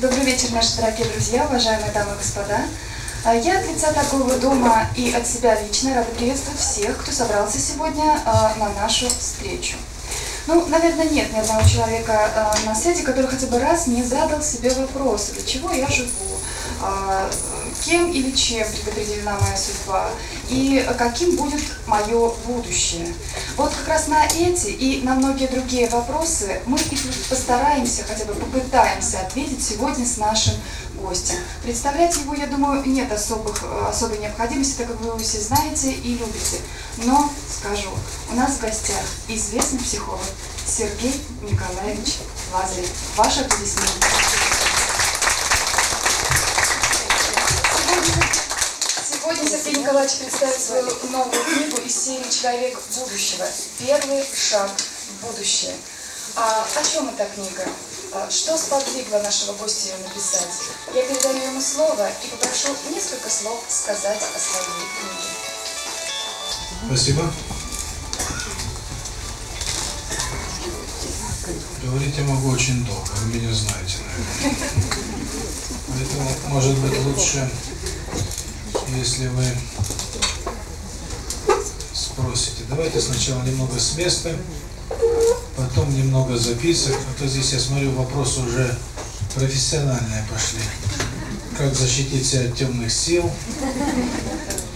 Добрый вечер, наши дорогие друзья, уважаемые дамы и господа. А, я от лица торгового дома и от себя лично рада приветствовать всех, кто собрался сегодня а, на нашу встречу. Ну, наверное, нет ни одного человека э, на свете, который хотя бы раз не задал себе вопрос, для чего я живу, кем или чем предопределена моя судьба и каким будет мое будущее. Вот как раз на эти и на многие другие вопросы мы и постараемся, хотя бы попытаемся ответить сегодня с нашим гостем. Представлять его, я думаю, нет особых, особой необходимости, так как вы его все знаете и любите. Но скажу, у нас в гостях известный психолог Сергей Николаевич Лазарев. Ваши аплодисменты. Сегодня Сергей Николаевич представит свою новую книгу из серии «Человек будущего. Первый шаг в будущее». А о чем эта книга? А, что сподвигло нашего гостя ее написать? Я передаю ему слово и попрошу несколько слов сказать о своей книге. Спасибо. Говорить я могу очень долго, вы меня знаете, наверное. Поэтому, может быть, лучше, если вы спросите. Давайте сначала немного с места потом немного записок. А то здесь, я смотрю, вопросы уже профессиональные пошли. Как защитить себя от темных сил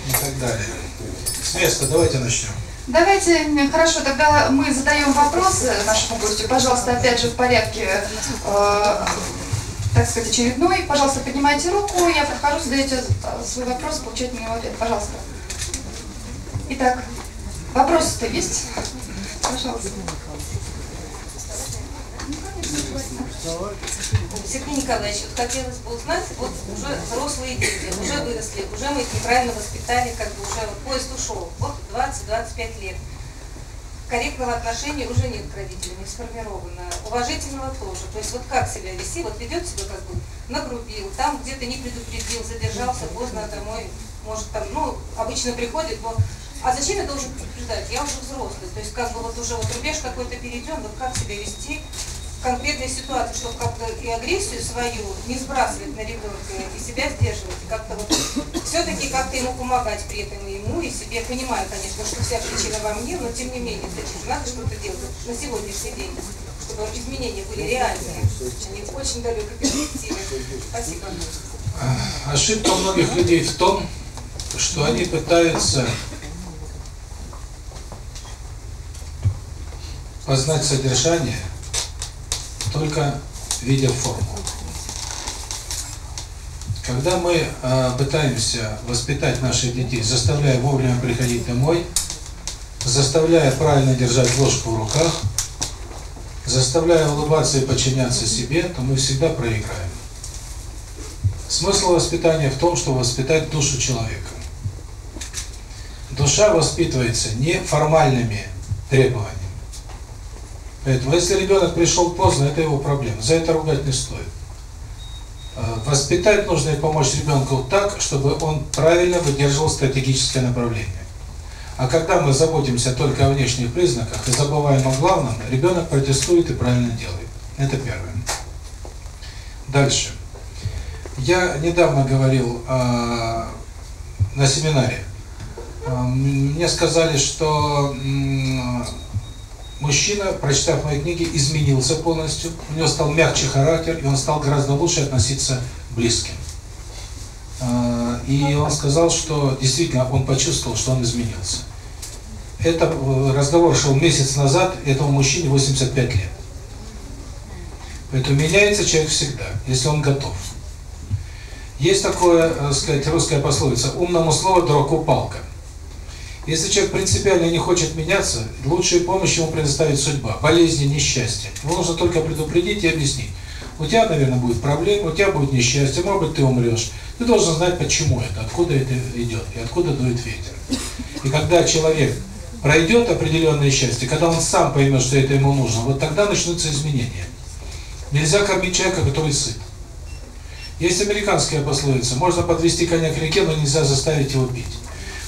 и так далее. С места давайте начнем. Давайте, хорошо, тогда мы задаем вопросы нашему гостю. Пожалуйста, опять же в порядке, э, так сказать, очередной. Пожалуйста, поднимайте руку, я подхожу, задаете свой вопрос, получаете мне ответ. Пожалуйста. Итак, вопросы-то есть? Пожалуйста. Сергей Николаевич, вот хотелось бы узнать, вот уже взрослые дети, уже выросли, уже мы их неправильно воспитали, как бы уже вот поезд ушел, вот 20-25 лет. Корректного отношения уже нет к родителям, не сформировано. Уважительного тоже. То есть вот как себя вести, вот ведет себя как бы нагрубил, там где-то не предупредил, задержался поздно домой, может там, ну, обычно приходит, но а зачем я должен предупреждать? Я уже взрослый. То есть как бы вот уже вот рубеж какой-то перейден, вот как себя вести, конкретной ситуации, чтобы как-то и агрессию свою не сбрасывать на ребенка, и себя сдерживать, и как-то вот все-таки как-то ему помогать при этом и ему, и себе. Понимаю, конечно, что вся причина во мне, но тем не менее, значит, надо что-то делать на сегодняшний день, чтобы изменения были реальные, а не в очень далекой перспективе. Спасибо. Ошибка многих людей в том, что они пытаются познать содержание – только видя форму. Когда мы э, пытаемся воспитать наших детей, заставляя вовремя приходить домой, заставляя правильно держать ложку в руках, заставляя улыбаться и подчиняться себе, то мы всегда проиграем. Смысл воспитания в том, чтобы воспитать душу человека. Душа воспитывается не формальными требованиями, Поэтому, если ребенок пришел поздно, это его проблема. За это ругать не стоит. А, воспитать нужно и помочь ребенку так, чтобы он правильно выдерживал стратегическое направление. А когда мы заботимся только о внешних признаках и забываем о главном, ребенок протестует и правильно делает. Это первое. Дальше. Я недавно говорил э, на семинаре. Э, мне сказали, что э, Мужчина, прочитав мои книги, изменился полностью, у него стал мягче характер, и он стал гораздо лучше относиться к близким. А, и он сказал, что действительно он почувствовал, что он изменился. Это э, разговор шел месяц назад, этому мужчине 85 лет. Поэтому меняется человек всегда, если он готов. Есть такое, так э, сказать, русская пословица «умному слово дураку палка». Если человек принципиально не хочет меняться, лучшую помощь ему предоставит судьба, болезни, несчастье. Его нужно только предупредить и объяснить. У тебя, наверное, будет проблема, у тебя будет несчастье, может быть, ты умрешь. Ты должен знать, почему это, откуда это идет и откуда дует ветер. И когда человек пройдет определенное счастье, когда он сам поймет, что это ему нужно, вот тогда начнутся изменения. Нельзя кормить человека, который сыт. Есть американская пословица, можно подвести коня к реке, но нельзя заставить его пить.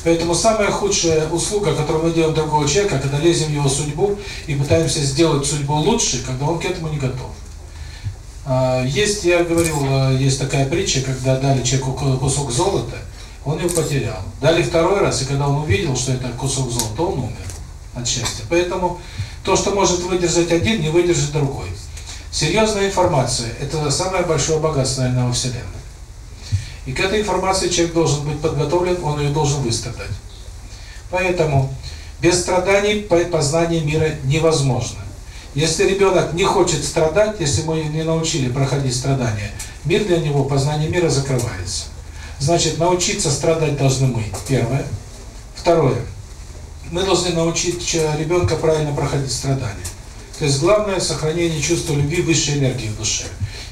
Поэтому самая худшая услуга, которую мы делаем другого человека, когда лезем в его судьбу и пытаемся сделать судьбу лучше, когда он к этому не готов. А, Есть, я говорил, э, есть такая притча, когда дали человеку ку- кусок золота, он его потерял. Дали второй раз, и когда он увидел, что это кусок золота, он умер от счастья. Поэтому то, что может выдержать один, не выдержит другой. Серьезная информация – это самое большое богатство, наверное, во Вселенной. И к этой информации человек должен быть подготовлен, он ее должен выстрадать. Поэтому без страданий по- познание мира невозможно. Если ребенок не хочет страдать, если мы не научили проходить страдания, мир для него, познание мира закрывается. Значит, научиться страдать должны мы, первое. Второе. Мы должны научить ребенка правильно проходить страдания. То есть главное – сохранение чувства любви, высшей энергии в душе.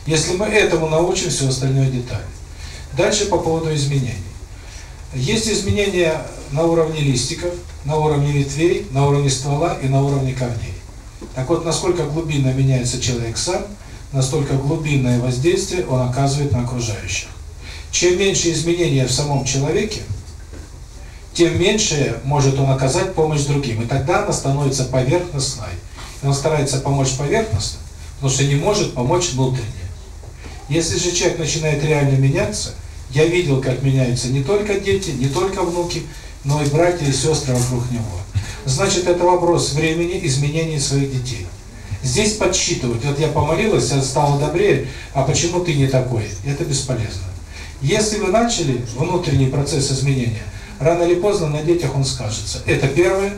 Если мы этому научим, все остальное детали. Дальше по поводу изменений. Есть изменения на уровне листиков, на уровне ветвей, на уровне ствола и на уровне корней. Так вот, насколько глубинно меняется человек сам, настолько глубинное воздействие он оказывает на окружающих. Чем меньше изменения в самом человеке, тем меньше может он оказать помощь другим. И тогда она становится поверхностной. И он старается помочь поверхностно, потому что не может помочь внутренне. Если же человек начинает реально меняться, я видел, как меняются не только дети, не только внуки, но и братья и сестры вокруг него. Значит, это вопрос времени изменения своих детей. Здесь подсчитывать, вот я помолилась, я стала добрее, а почему ты не такой? Это бесполезно. Если вы начали внутренний процесс изменения, рано или поздно на детях он скажется. Это первое.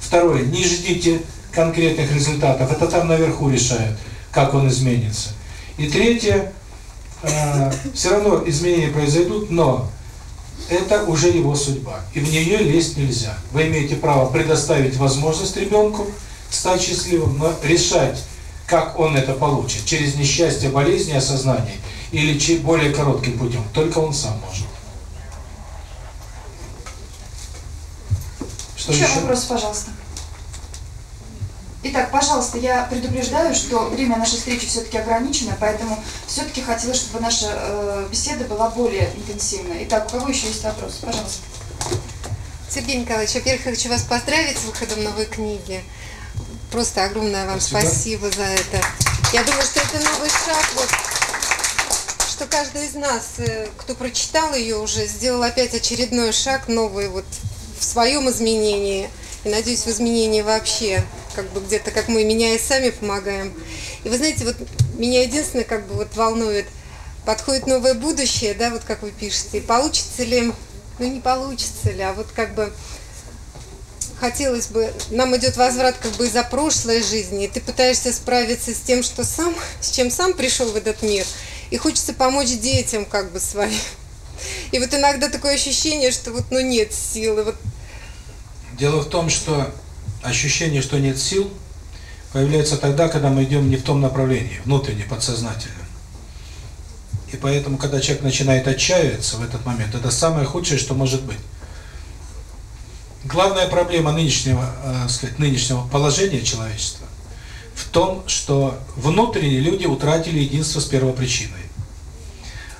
Второе, не ждите конкретных результатов, это там наверху решают, как он изменится. И третье, э, все равно изменения произойдут, но это уже его судьба, и в нее лезть нельзя. Вы имеете право предоставить возможность ребенку стать счастливым, но решать, как он это получит, через несчастье, болезни, осознание, или более коротким путем, только он сам может. Что еще, еще? вопрос, пожалуйста. Итак, пожалуйста, я предупреждаю, что время нашей встречи все-таки ограничено, поэтому все-таки хотелось, чтобы наша э, беседа была более интенсивной. Итак, у кого еще есть вопросы? Пожалуйста. Сергей Николаевич, во-первых, хочу вас поздравить с выходом новой книги. Просто огромное вам Спасибо. спасибо, за это. Я думаю, что это новый шаг, вот, что каждый из нас, э, кто прочитал ее уже, сделал опять очередной шаг новый вот в своем изменении. И надеюсь, в изменении вообще, как бы где-то, как мы, меняя сами, помогаем. И вы знаете, вот меня единственное, как бы вот волнует, подходит новое будущее, да, вот как вы пишете, и получится ли, ну не получится ли, а вот как бы хотелось бы, нам идет возврат как бы из-за прошлой жизни, и ты пытаешься справиться с тем, что сам, с чем сам пришел в этот мир, и хочется помочь детям как бы своим. И вот иногда такое ощущение, что вот ну нет силы, вот Дело в том, что ощущение, что нет сил, появляется тогда, когда мы идем не в том направлении, внутренне, подсознательно. И поэтому, когда человек начинает отчаиваться в этот момент, это самое худшее, что может быть. Главная проблема нынешнего, э, сказать, нынешнего положения человечества в том, что внутренне люди утратили единство с первопричиной.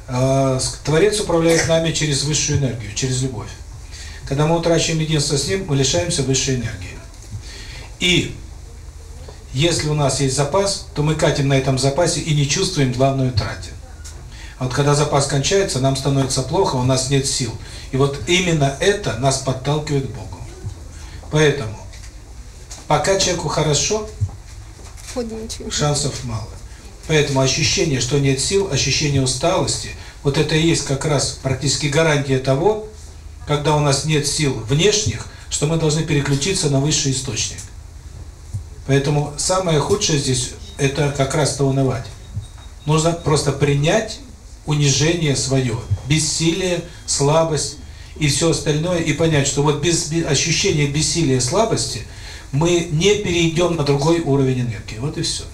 Э, Творец управляет нами через высшую энергию, через любовь. Когда мы утрачиваем единство с ним, мы лишаемся высшей энергии. И если у нас есть запас, то мы катим на этом запасе и не чувствуем главной утраты. А вот когда запас кончается, нам становится плохо, у нас нет сил. И вот именно это нас подталкивает к Богу. Поэтому, пока человеку хорошо, шансов мало. Поэтому ощущение, что нет сил, ощущение усталости, вот это и есть как раз практически гарантия того, когда у нас нет сил внешних, что мы должны переключиться на высший источник. Поэтому самое худшее здесь – это как раз-то унывать. Нужно просто принять унижение свое, бессилие, слабость и все остальное, и понять, что вот без, без ощущения бессилия, слабости мы не перейдем на другой уровень энергии. Вот и все.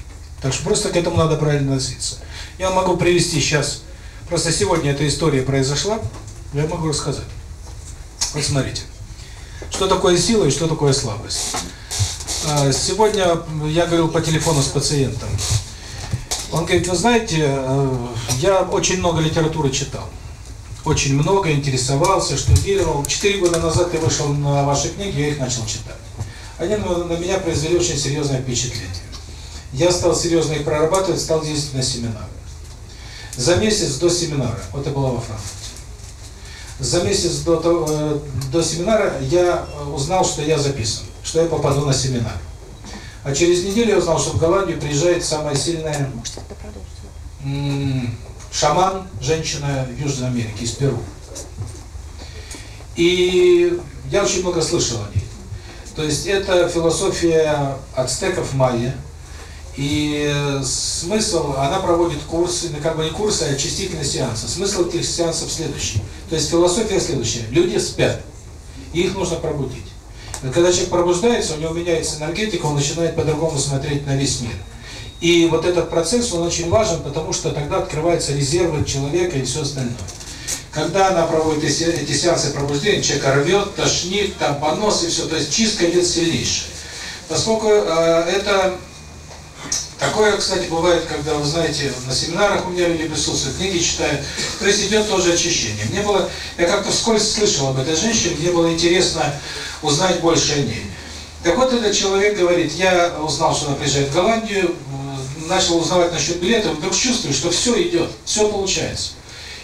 Так что просто к этому надо правильно относиться. Я могу привести сейчас, просто сегодня эта история произошла, я могу рассказать. Вот смотрите, что такое сила и что такое слабость. А, Сегодня я говорил по телефону с пациентом. Он говорит, вы знаете, э, я очень много литературы читал. Очень много, интересовался, штудировал. Четыре года назад я вышел на ваши книги, я их начал читать. Они на меня произвели очень серьезное впечатление. Я стал серьезно их прорабатывать, стал ездить на семинары. За месяц до семинара, вот это было во Франкфурте, за месяц до, э, до семинара я узнал, что я записан, что я попаду на семинар. А через неделю я узнал, что в Голландию приезжает самая сильная шаман, женщина Южной Америке, из Перу. И я очень много слышал о ней. То есть это философия ацтеков майя. И смысл, она проводит курсы, ну как бы не курсы, а очистительные сеансы. Смысл этих сеансов следующий. То есть философия следующая. Люди спят, и их нужно пробудить. Когда человек пробуждается, у него меняется энергетика, он начинает по-другому смотреть на весь мир. И вот этот процесс, он очень важен, потому что тогда открываются резервы человека и все остальное. Когда она проводит эти, сеансы пробуждения, человека рвет, тошнит, там понос и все, то есть чистка идет сильнейшая. Поскольку э, это такое, кстати, бывает, когда, вы знаете, на семинарах у меня люди присутствуют, книги читают, то есть идет тоже очищение. Мне было, я как-то вскользь слышал об этой женщине, мне было интересно узнать больше о ней. Так вот, этот человек говорит, я узнал, что она приезжает в Голландию, начал узнавать насчет билетов, вдруг чувствую, что все идет, все получается.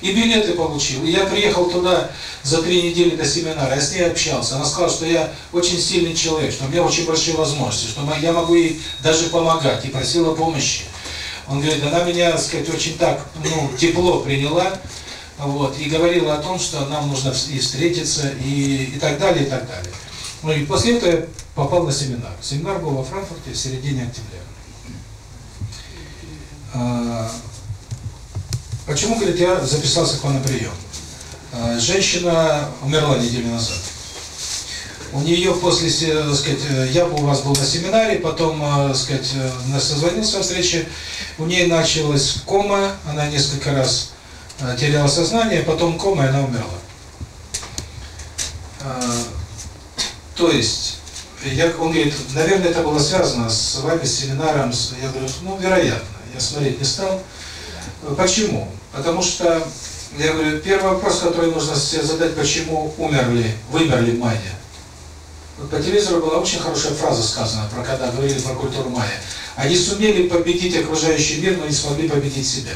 И билеты получил. И я приехал туда за три недели до семинара, я с ней общался. Она сказала, что я очень сильный человек, что у меня очень большие возможности, что я могу ей даже помогать, и просила помощи. Он говорит, она меня, так сказать, очень так, ну, тепло приняла, вот, и говорила о том, что нам нужно и встретиться, и, и так далее, и так далее. Ну и после этого я попал на семинар. Семинар был во Франкфурте в середине октября. Почему, говорит, я записался к вам на прием? Женщина умерла неделю назад. У нее после, так сказать, я у вас был на семинаре, потом, так сказать, нас созвонился встрече, у нее началась кома, она несколько раз теряла сознание, потом кома, и она умерла. То есть, я, он говорит, наверное, это было связано с вами, с семинаром, я говорю, ну, вероятно, я смотреть не стал. Почему? Потому что, я говорю, первый вопрос, который нужно себе задать, почему умерли, вымерли майя. Вот по телевизору была очень хорошая фраза сказана, про когда говорили про культуру майя. Они сумели победить окружающий мир, но не смогли победить себя.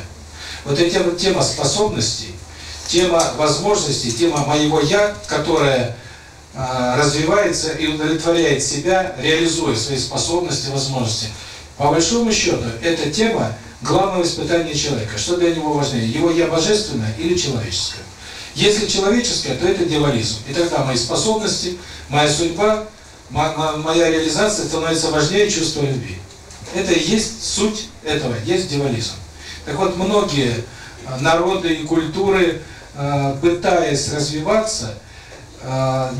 Вот эта вот тема способностей, тема возможностей, тема моего «я», которая э, развивается и удовлетворяет себя, реализуя свои способности, возможности. По большому счету, эта тема главного испытания человека. Что для него важнее, его «я» божественное или человеческое? Если человеческое, то это дьяволизм. И тогда мои способности, моя судьба, моя реализация становится важнее чувства любви. Это и есть суть этого, есть дьяволизм. Так вот, многие народы и культуры, пытаясь развиваться,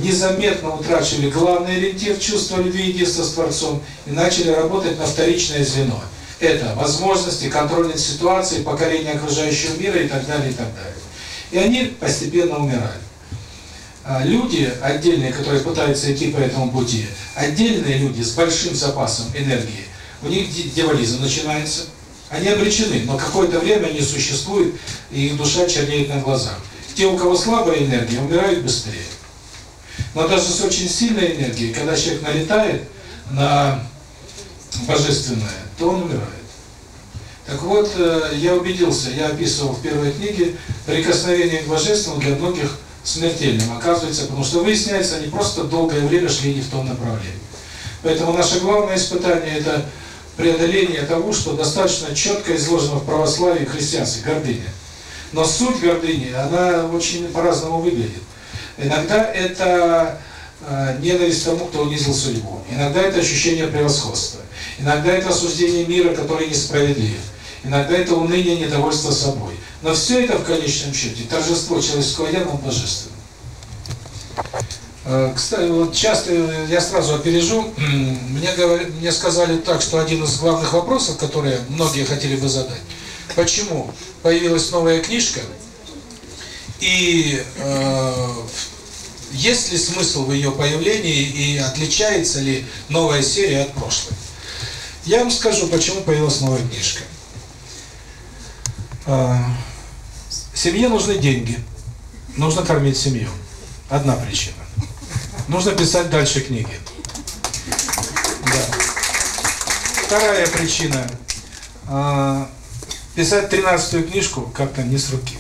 незаметно утрачивали главный ориентир чувства любви и единства с Творцом и начали работать на вторичное звено. Это возможности, контроль над ситуацией, покорение окружающего мира и так далее, и так далее. И они постепенно умирали. Люди отдельные, которые пытаются идти по этому пути, отдельные люди с большим запасом энергии, у них дьяволизм начинается, они обречены, но какое-то время они существуют, и их душа чернеет на глазах. Те, у кого слабая энергия, умирают быстрее. Но даже с очень сильной энергией, когда человек налетает на божественное, то он умирает. Так вот, я убедился, я описывал в первой книге, прикосновение к божественному для многих смертельным оказывается, потому что выясняется, они просто долгое время шли не в том направлении. Поэтому наше главное испытание – это преодоление того, что достаточно четко изложено в православии христианстве, гордыня. Но суть гордыни, она очень по-разному выглядит. Иногда это э, ненависть тому, кто унизил судьбу. Иногда это ощущение превосходства. Иногда это осуждение мира, который несправедлив. Иногда это уныние, недовольство собой. Но все это в конечном счете торжество человеческого я над божественным. Кстати, вот часто я сразу опережу. Мне говорят, мне сказали так, что один из главных вопросов, которые многие хотели бы задать, почему появилась новая книжка и э, есть ли смысл в ее появлении и отличается ли новая серия от прошлой? Я вам скажу, почему появилась новая книжка. Семье нужны деньги. Нужно кормить семью. Одна причина. Нужно писать дальше книги. Да. Вторая причина. Писать 13 книжку как-то не с руки.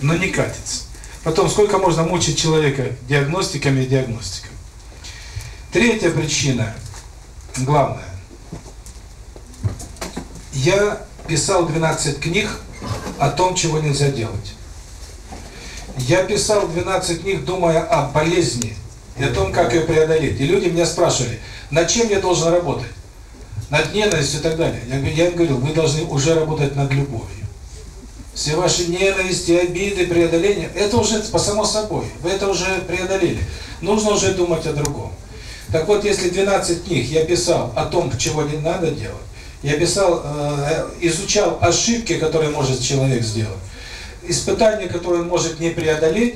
Но не катится. Потом, сколько можно мучить человека диагностиками и диагностиками. Третья причина, главная. Я писал 12 книг о том, чего нельзя делать. Я писал 12 книг, думая о болезни и о том, как ее преодолеть. И люди меня спрашивали, над чем я должен работать? Над ненавистью и так далее. Я, я говорил, вы должны уже работать над любовью. Все ваши ненависти, обиды, преодоления, это уже по само собой, вы это уже преодолели. Нужно уже думать о другом. Так вот, если 12 книг я писал о том, чего не надо делать, я писал, э, изучал ошибки, которые может человек сделать, испытания, которые он может не преодолеть,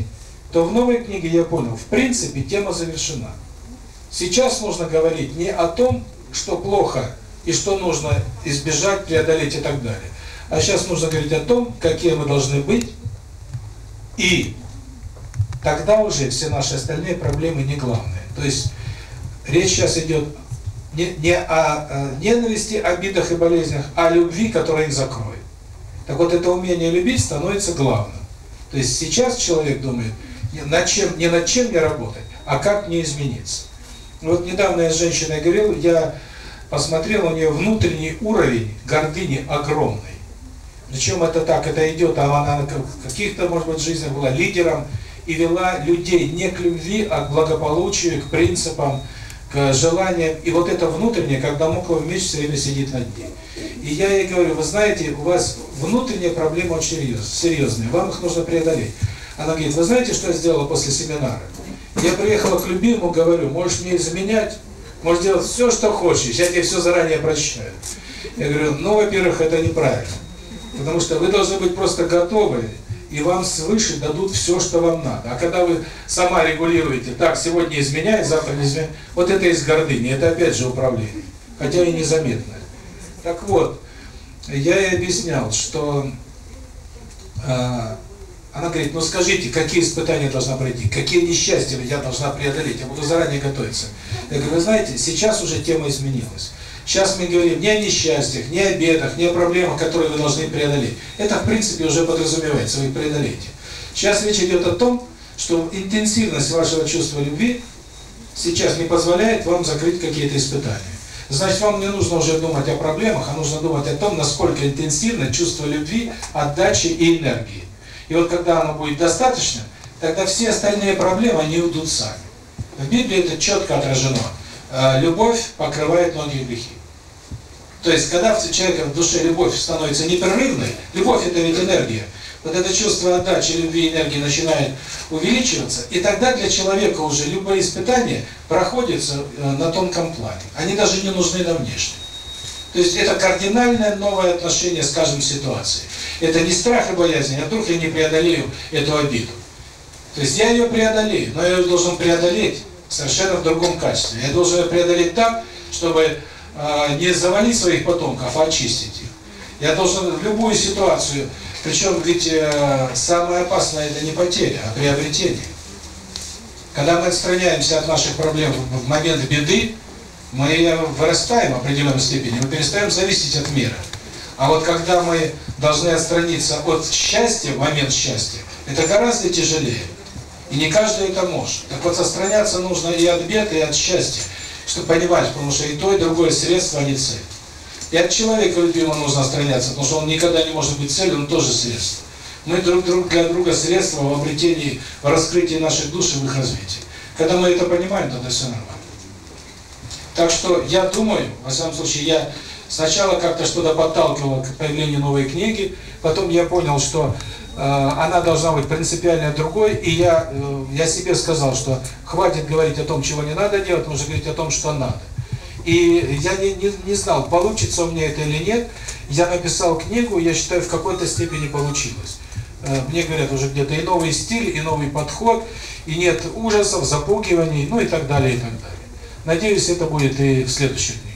то в новой книге я понял, в принципе, тема завершена. Сейчас нужно говорить не о том, что плохо и что нужно избежать, преодолеть и так далее. А сейчас нужно говорить о том, какие мы должны быть, и тогда уже все наши остальные проблемы не главные. То есть речь сейчас идет не, не о э, ненависти, обидах и болезнях, а о любви, которая их закроет. Так вот, это умение любить становится главным. То есть сейчас человек думает, над чем, не над чем мне работать, а как мне измениться. Вот недавно я с женщиной говорил, я посмотрел, у нее внутренний уровень гордыни огромный. Причем это так, это идет, а она в каких-то, может быть, жизнях была лидером и вела людей не к любви, а к благополучию, к принципам, к желаниям. И вот это внутреннее, когда Муклов меч все время сидит над ней. И я ей говорю, вы знаете, у вас внутренняя проблема очень серьез- серьезная, вам их нужно преодолеть. Она говорит, вы знаете, что я сделала после семинара? Я приехала к любимому, говорю, можешь мне изменять, можешь делать все, что хочешь, я тебе все заранее прощаю. Я говорю, ну, во-первых, это неправильно. Потому что вы должны быть просто готовы, и вам свыше дадут все, что вам надо. А когда вы сама регулируете, так, сегодня изменяй, завтра не изменяй, вот это из гордыни, это опять же управление, хотя и незаметное. Так вот, я ей объяснял, что э, она говорит, ну скажите, какие испытания должна пройти, какие несчастья я должна преодолеть, я буду заранее готовиться. Я говорю, вы знаете, сейчас уже тема изменилась. Сейчас мы говорим не о несчастьях, не о бедах, не о проблемах, которые вы должны преодолеть. Это, в принципе, уже подразумевается, вы преодолеете. Сейчас речь идет о том, что интенсивность вашего чувства любви сейчас не позволяет вам закрыть какие-то испытания. Значит, вам не нужно уже думать о проблемах, а нужно думать о том, насколько интенсивно чувство любви, отдачи и энергии. И вот когда оно будет достаточно, тогда все остальные проблемы, они уйдут сами. В Библии это четко отражено. Э, Любовь покрывает многие грехи. То есть, когда в человека в душе любовь становится непрерывной, любовь это ведь энергия, вот это чувство отдачи, любви энергии начинает увеличиваться, и тогда для человека уже любые испытания проходятся э, на тонком плане. Они даже не нужны на внешнем. То есть это кардинальное новое отношение с каждой ситуацией. Это не страх и боязнь, а вдруг я не преодолею эту обиду. То есть я ее преодолею, но я ее должен преодолеть совершенно в другом качестве. Я должен ее преодолеть так, чтобы не завалить своих потомков, а очистить их. Я должен в любую ситуацию, причем ведь э, самое опасное это не потеря, а приобретение. Когда мы отстраняемся от наших проблем в момент беды, мы вырастаем в определенной степени, мы перестаем зависеть от мира. А вот когда мы должны отстраниться от счастья в момент счастья, это гораздо тяжелее. И не каждый это может. Так вот, отстраняться нужно и от бед, и от счастья, чтобы понимать, потому что и то, и другое средство, а не цель. И от человека любимого нужно отстраняться, потому что он никогда не может быть целью, он тоже средство. Мы друг друг для друга средства в обретении, в раскрытии наших душ и в их развитии. Когда мы это понимаем, тогда все нормально. Так что я думаю, во всяком случае, я сначала как-то что-то подталкивал к появлению новой книги, потом я понял, что она должна быть принципиально другой, и я, э, я себе сказал, что хватит говорить о том, чего не надо делать, нужно говорить о том, что надо. И я не, не, не знал, получится у меня это или нет. Я написал книгу, я считаю, в какой-то степени получилось. Э, Мне говорят уже где-то и новый стиль, и новый подход, и нет ужасов, запугиваний, ну и так далее, и так далее. Надеюсь, это будет и в следующих книгах.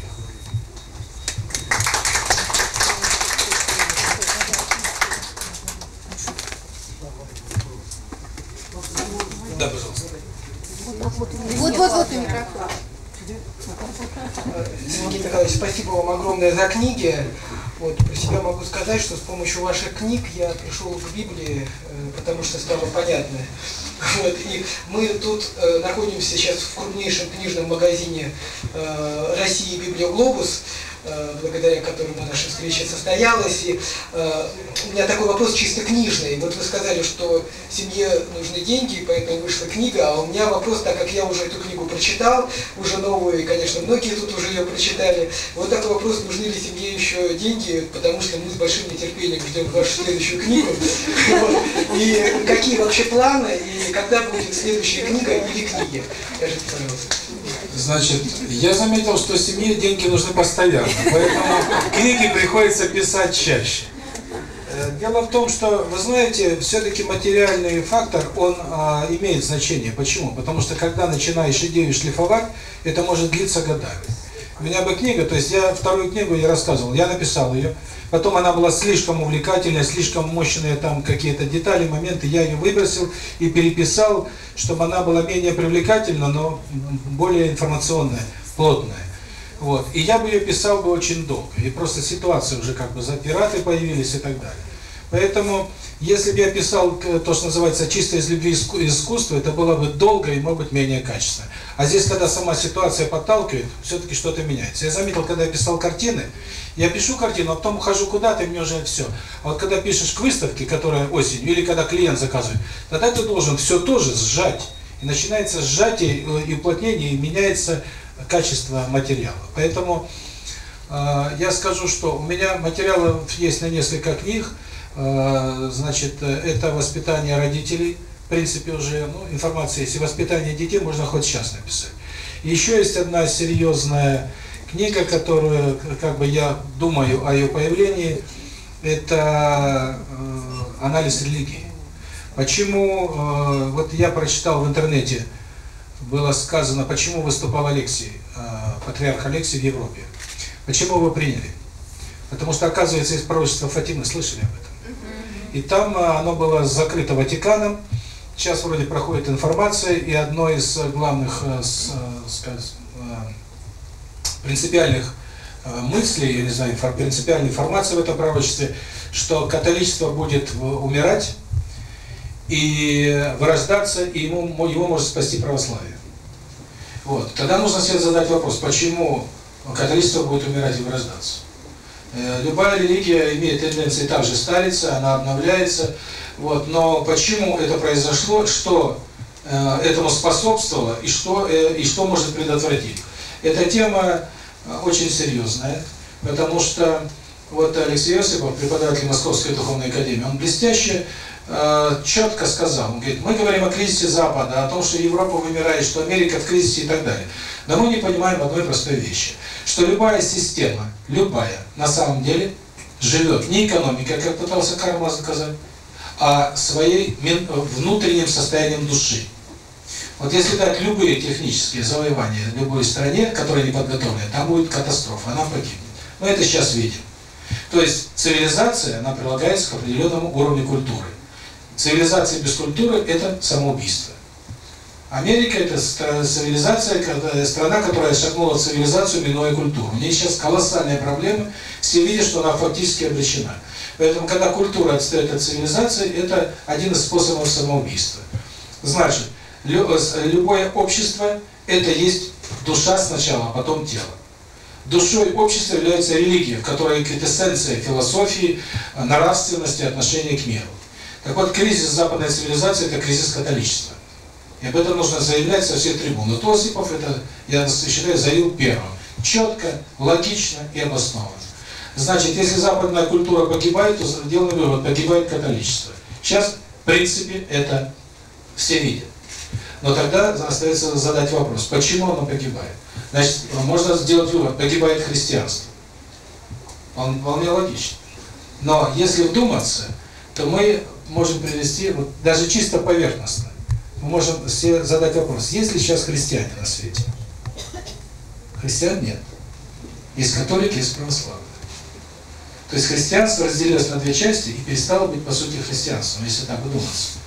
Да, пожалуйста. Вот, вот, вот и микрофон. Э, Сергей Михайлович, спасибо вам огромное за книги. Вот, про себя могу сказать, что с помощью ваших книг я пришел к Библии, э, потому что стало понятно. Вот, и мы тут э, находимся сейчас в крупнейшем книжном магазине э, России «Библия Глобус», благодаря которому наша встреча состоялась. И э, у меня такой вопрос чисто книжный. Вот вы сказали, что семье нужны деньги, поэтому вышла книга, а у меня вопрос, так как я уже эту книгу прочитал, уже новую, и, конечно, многие тут уже ее прочитали. Вот такой вопрос, нужны ли семье еще деньги, потому что мы с большим нетерпением ждем вашу следующую книгу. И какие вообще планы, и когда будет следующая книга или книги? Скажите, пожалуйста. Значит, я заметил, что семье деньги нужны постоянно, поэтому книги приходится писать чаще. Э, Дело в том, что, вы знаете, все-таки материальный фактор, он а, имеет значение. Почему? Потому что когда начинаешь идею шлифовать, это может длиться годами. У меня бы книга, то есть я вторую книгу я рассказывал, я написал ее, потом она была слишком увлекательная, слишком мощные там какие-то детали, моменты, я ее выбросил и переписал, чтобы она была менее привлекательна, но более информационная, плотная. Вот. И я бы ее писал бы очень долго. И просто ситуация уже как бы за пираты появились и так далее. Поэтому, если бы я писал к- то, что называется чисто из любви иску- искусства, это было бы долго и, может быть, менее качественно. А здесь, когда сама ситуация подталкивает, все-таки что-то меняется. Я заметил, когда я писал картины, я пишу картину, а потом ухожу куда-то, и мне уже все. А вот когда пишешь к выставке, которая осенью, или когда клиент заказывает, тогда ты должен все тоже сжать. И начинается сжатие э, и уплотнение, и меняется качество материала. Поэтому э, я скажу, что у меня материалов есть на несколько книг. Э, значит, это воспитание родителей. В принципе, уже ну, информация есть. И воспитание детей можно хоть сейчас написать. Еще есть одна серьезная книга, которую, как бы я думаю о ее появлении, это э, анализ религии. Почему, э, вот я прочитал в интернете, было сказано, почему выступал Алексий, э, патриарх Алексий в Европе. Почему его приняли? Потому что, оказывается, из пророчества Фатимы слышали об этом. И там э, оно было закрыто Ватиканом. Сейчас вроде проходит информация, и одно из главных э, с, э, сказ- э, принципиальных э, мыслей, я не знаю, принципиальной информации в этом пророчестве, что католичество будет умирать и вырождаться, и ему, его может спасти православие. Вот. Тогда нужно себе задать вопрос, почему католичество будет умирать и вырождаться. Э, Любая религия имеет тенденции также стариться, она обновляется. Вот. Но почему это произошло, что э, этому способствовало и что, и что может предотвратить? Эта тема э, очень серьезная, потому что вот Алексей Осипов, преподаватель Московской Духовной Академии, он блестяще, э, четко сказал, он говорит, мы говорим о кризисе Запада, о том, что Европа вымирает, что Америка в кризисе и так далее. Но мы не понимаем одной простой вещи, что любая система, любая, на самом деле, живет не экономикой, как пытался Карл Маркс сказать, а своей внутренним состоянием души. Вот если дать любые технические завоевания любой стране, которая не подготовлена, там будет катастрофа, она погибнет. Мы это сейчас видим. То есть цивилизация, она прилагается к определенному уровню культуры. Цивилизация без культуры – это самоубийство. Америка – это цивилизация, страна, которая шагнула цивилизацию, минуя культуру. У нее сейчас колоссальные проблемы, все видят, что она фактически обречена. Поэтому, когда культура отстает от цивилизации, это один из способов самоубийства. Значит, любое общество – это есть душа сначала, а потом тело. Душой общества является религия, в которой квинтэссенция философии, э, нравственности, отношения к миру. Так вот, кризис западной цивилизации – это кризис католичества. И об этом нужно заявлять со всех трибун. Но Осипов это, я считаю, заявил первым. Четко, логично и обоснованно. Значит, если западная культура погибает, то сделано вывод, погибает католичество. Сейчас, в принципе, это все видят. Но тогда остается задать вопрос, почему оно погибает? Значит, можно сделать вывод, погибает христианство. Он вполне логично. Но если вдуматься, то мы можем привести, вот, даже чисто поверхностно, мы можем себе задать вопрос, есть ли сейчас христиане на свете? Христиан нет. Есть католики, есть православные. То есть христианство разделилось на две части и перестало быть, по сути, христианством, если так вдуматься.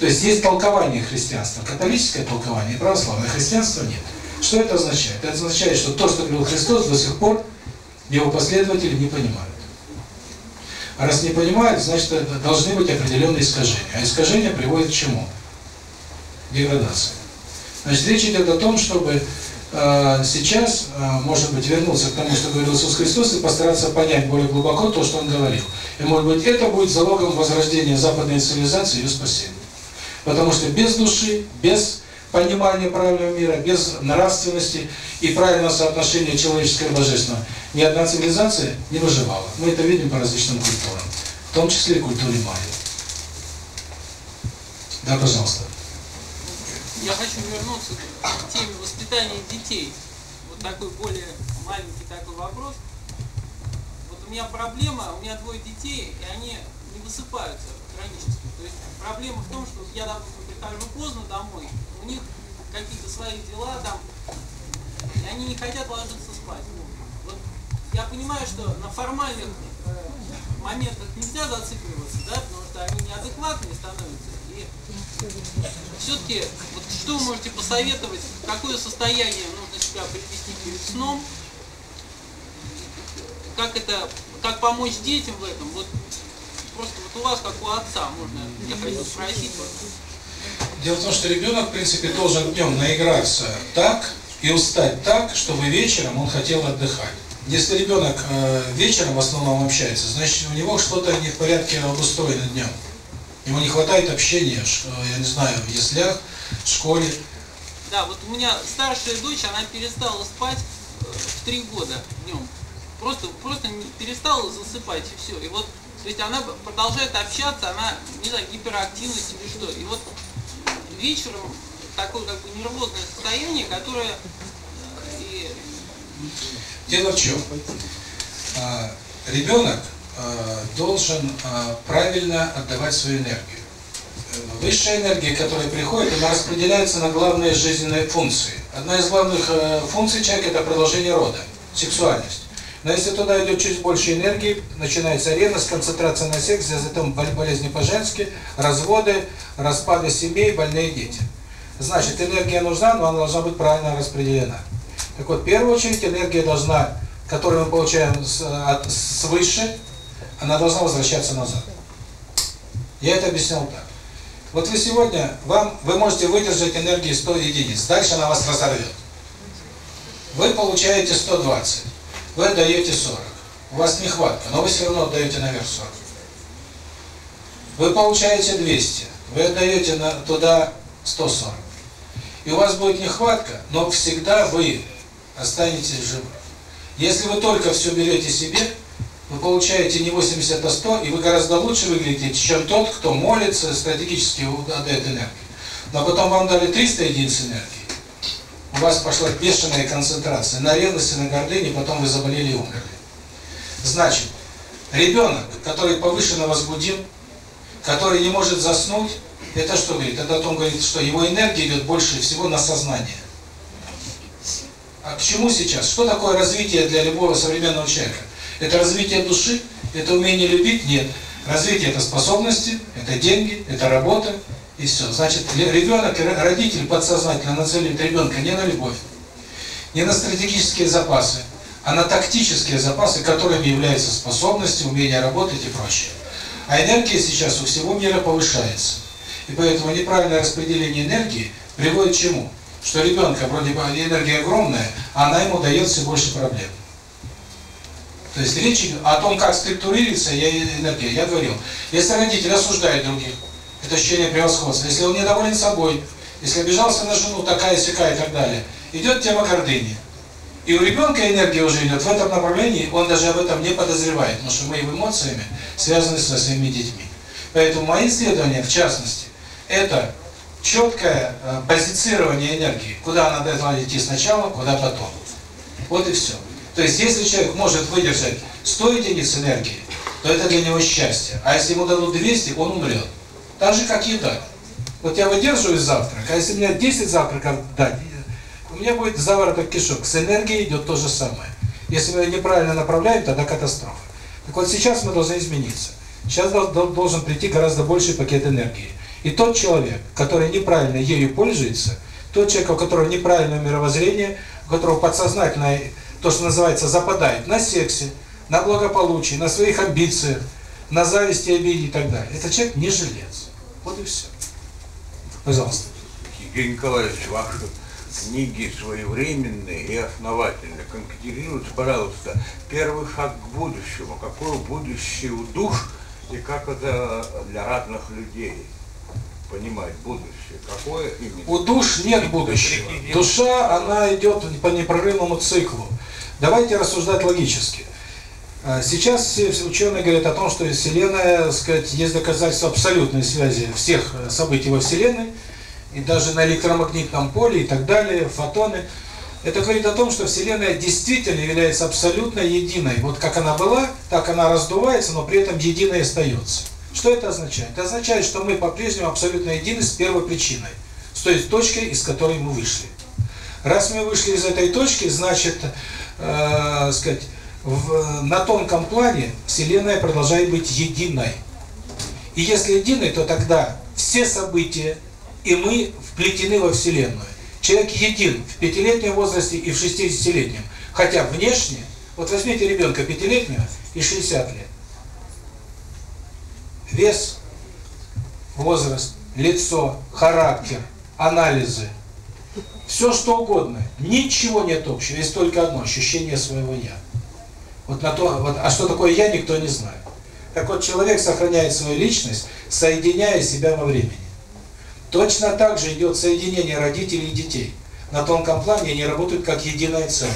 То есть есть толкование христианства, католическое толкование православное, христианства нет. Что это означает? Это означает, что то, что говорил Христос, до сих пор его последователи не понимают. А раз не понимают, значит, должны быть определенные искажения. А искажения приводят к чему? Деградации. Значит, речь идет о том, чтобы э, сейчас, э, может быть, вернуться к тому, что говорил Иисус Христос, и постараться понять более глубоко то, что Он говорил. И, может быть, это будет залогом возрождения западной цивилизации и ее спасения. Потому что без души, без понимания правильного мира, без нравственности и правильного соотношения человеческого и божественного, ни одна цивилизация не выживала. Мы это видим по различным культурам, в том числе и культуре майя. Да, пожалуйста. Я хочу вернуться к теме воспитания детей. Вот такой более маленький такой вопрос. Вот у меня проблема, у меня двое детей, и они не высыпаются хронически. То есть проблема в том, что я, допустим, прихожу поздно домой, у них какие-то свои дела там, и они не хотят ложиться спать. Вот я понимаю, что на формальных моментах нельзя зацикливаться, да, потому что они неадекватные становятся. И все-таки, вот что можете посоветовать, какое состояние нужно себя привести перед сном, как это, как помочь детям в этом, вот просто вот у вас, как у отца, можно, я хочу спросить. Дело в том, что ребенок, в принципе, должен днем наиграться так и устать так, чтобы вечером он хотел отдыхать. Если ребенок э, вечером в основном общается, значит у него что-то не в порядке обустроено днем. Ему не хватает общения, э, я не знаю, в яслях, в школе. Да, вот у меня старшая дочь, она перестала спать э, в три года днем. Просто, просто перестала засыпать и все. И вот, то есть она продолжает общаться, она, не знаю, гиперактивность или что. И вот вечером такое как бы нервозное состояние, которое э, и Дело в чем? А, Ребенок а, должен а, правильно отдавать свою энергию. Э, Высшая энергия, которая приходит, она распределяется на главные жизненные функции. Одна из главных э, функций человека – это продолжение рода, сексуальность. Но если туда идет чуть больше энергии, начинается ревность, концентрация на сексе, затем бол- болезни по-женски, разводы, распады семей, больные дети. Значит, энергия нужна, но она должна быть правильно распределена. Так вот, в первую очередь, энергия должна, которую мы получаем с, от, свыше, она должна возвращаться назад. Я это объяснял так. Вот вы сегодня, вам, вы можете выдержать энергии 100 единиц, дальше она вас разорвет. Вы получаете 120, вы отдаете 40. У вас нехватка, но вы все равно отдаете наверх 40. Вы получаете 200, вы отдаете на, туда 140. И у вас будет нехватка, но всегда вы останетесь живы. Если вы только все берете себе, вы получаете не 80, а 100, и вы гораздо лучше выглядите, чем тот, кто молится, стратегически отдает энергию. Но потом вам дали 300 единиц энергии, у вас пошла бешеная концентрация на ревности, на гордыне, потом вы заболели и умерли. Значит, ребенок, который повышенно возбудим, который не может заснуть, это что говорит? Это о том говорит, что его энергия идет больше всего на сознание. А к чему сейчас? Что такое развитие для любого современного человека? Это развитие души? Это умение любить? Нет. Развитие – это способности, это деньги, это работа, и все. Значит, ребенок, родитель подсознательно нацелит ребенка не на любовь, не на стратегические запасы, а на тактические запасы, которыми являются способности, умение работать и прочее. А энергия сейчас у всего мира повышается. И поэтому неправильное распределение энергии приводит к чему? Что ребенка вроде бы энергия огромная, а она ему дает все больше проблем. То есть речь о том, как структурируется энергия. Я говорил, если родитель осуждает других, это ощущение превосходства. Если он недоволен собой, если обижался на жену, такая сякая и так далее, идет тема гордыни. И у ребенка энергия уже идет в этом направлении, он даже об этом не подозревает, потому что мы его эмоциями связаны со своими детьми. Поэтому мои исследования, в частности, это четкое э, позицирование энергии, куда она должна идти сначала, куда потом. Вот и все. То есть, если человек может выдержать 100 единиц энергии, то это для него счастье. А если ему дадут 200, он умрет. Так же, как еда. Вот я выдерживаю завтрак, а если мне 10 завтраков дать, у меня будет завороток кишок. С энергией идет то же самое. Если мы неправильно направляем, тогда катастрофа. Так вот сейчас мы должны измениться. Сейчас должен прийти гораздо больший пакет энергии. И тот человек, который неправильно ею пользуется, Тот человек, у которого неправильное мировоззрение, у которого подсознательно, то, что называется, западает на сексе, на благополучии, на своих амбициях, на зависти, обиде и так далее. Этот человек не жилец. Все. Пожалуйста. Евгений Николаевич, ваши книги своевременные и основательные. Конкретируйте, пожалуйста, первый шаг к будущему. Какое будущее у душ и как это для разных людей понимать будущее? Какое именно? У душ нет будущего. Душа, она идет по непрерывному циклу. Давайте рассуждать логически. А, Сейчас все ученые говорят о том, что Вселенная, сказать, есть доказательства абсолютной связи всех э, событий во Вселенной, и даже на электромагнитном поле и так далее, фотоны. Это говорит о том, что Вселенная действительно является абсолютно единой. Вот как она была, так она раздувается, но при этом единой остается. Что это означает? Это означает, что мы по-прежнему абсолютно едины с первой причиной, то есть точкой, из которой мы вышли. Раз мы вышли из этой точки, значит, э, сказать, в, на тонком плане Вселенная продолжает быть единой. И если единой, то тогда все события и мы вплетены во Вселенную. Человек един в пятилетнем возрасте и в 60-летнем. Хотя внешне, вот возьмите ребенка пятилетнего и 60 лет. Вес, возраст, лицо, характер, анализы, все что угодно. Ничего нет общего, есть только одно ощущение своего я. Вот на то, вот, а что такое я, никто не знает. Так вот, человек сохраняет свою личность, соединяя себя во времени. Точно так же идет соединение родителей и детей. На тонком плане они работают как единое целое.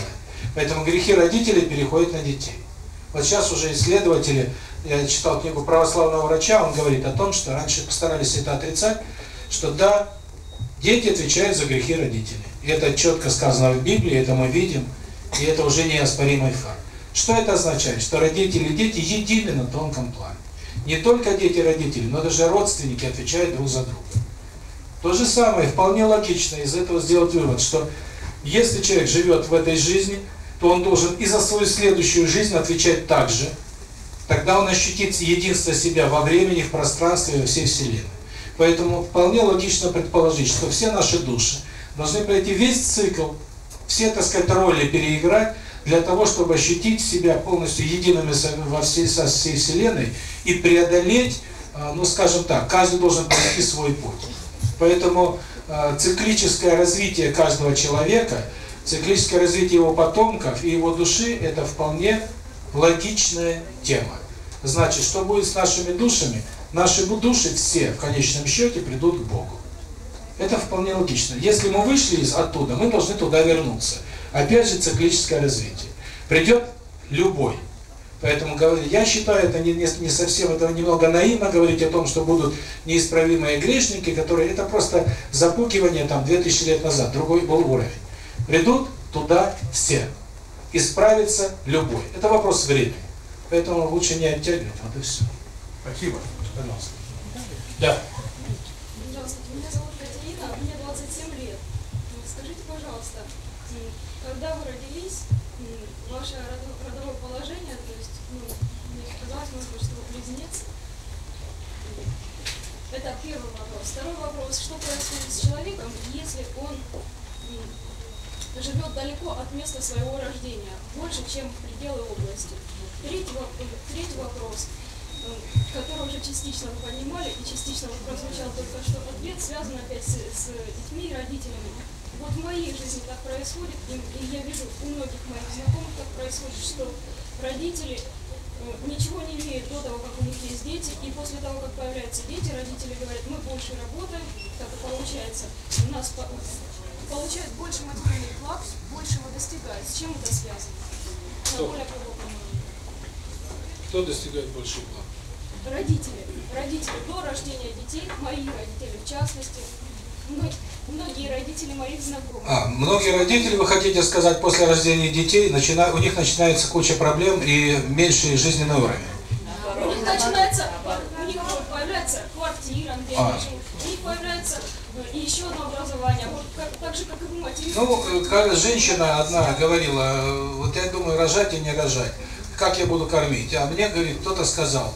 Поэтому грехи родителей переходят на детей. Вот сейчас уже исследователи, я читал книгу православного врача, он говорит о том, что раньше постарались это отрицать, что да, дети отвечают за грехи родителей. И это четко сказано в Библии, это мы видим, и это уже неоспоримый факт. Что это означает? Что родители и дети едины на тонком плане. Не только дети и родители, но даже родственники отвечают друг за друга. То же самое, вполне логично из этого сделать вывод, что если человек живет в этой жизни, то он должен и за свою следующую жизнь отвечать так же. Тогда он ощутит единство себя во времени, в пространстве во всей Вселенной. Поэтому вполне логично предположить, что все наши души должны пройти весь цикл, все, так сказать, роли переиграть, для того, чтобы ощутить себя полностью едиными во всей, со всей Вселенной и преодолеть, э, ну скажем так, каждый должен пройти свой путь. Поэтому э, циклическое развитие каждого человека, циклическое развитие его потомков и его души – это вполне логичная тема. Значит, что будет с нашими душами? Наши души все в конечном счете придут к Богу. Это вполне логично. Если мы вышли из оттуда, мы должны туда вернуться. Опять же циклическое развитие. Придет любой. Поэтому я считаю, это не, не, не совсем, это немного наивно говорить о том, что будут неисправимые грешники, которые, это просто запукивание там 2000 лет назад, другой был уровень. Придут туда все. Исправится любой. Это вопрос времени. Поэтому лучше не оттягивать, вот и все. Спасибо. Пожалуйста. Да. Здравствуйте, меня зовут Катерина, мне 27 лет. Скажите, пожалуйста, когда вы родились, ваше родовое положение, то есть, ну, мне казалось, может быть, что вы близнец. Это первый вопрос. Второй вопрос, что происходит с человеком, если он живет далеко от места своего рождения, больше, чем пределы области. Третий, третий вопрос который уже частично вы понимали, и частично вот прозвучал только что ответ, связан опять с, с детьми и родителями. Вот в моей жизни так происходит, и, и я вижу у многих моих знакомых так происходит, что родители ничего не имеют до того, как у них есть дети, и после того, как появляются дети, родители говорят, мы больше работаем, так и получается, у нас по, получают больше материальный вклад, больше его достигают. С чем это связано? Кто? Кто достигает больше благ? Родители. Родители до рождения детей, мои родители в частности, многие родители моих знакомых. А, многие родители, вы хотите сказать, после рождения детей, начина, у них начинается куча проблем и меньший жизненный уровень? У них начинается, у них появляется квартира, где а. у них появляется еще одно образование, вот как, так же, как и у матери. Ну, как женщина одна говорила, вот я думаю, рожать и не рожать. Как я буду кормить? А мне, говорит, кто-то сказал,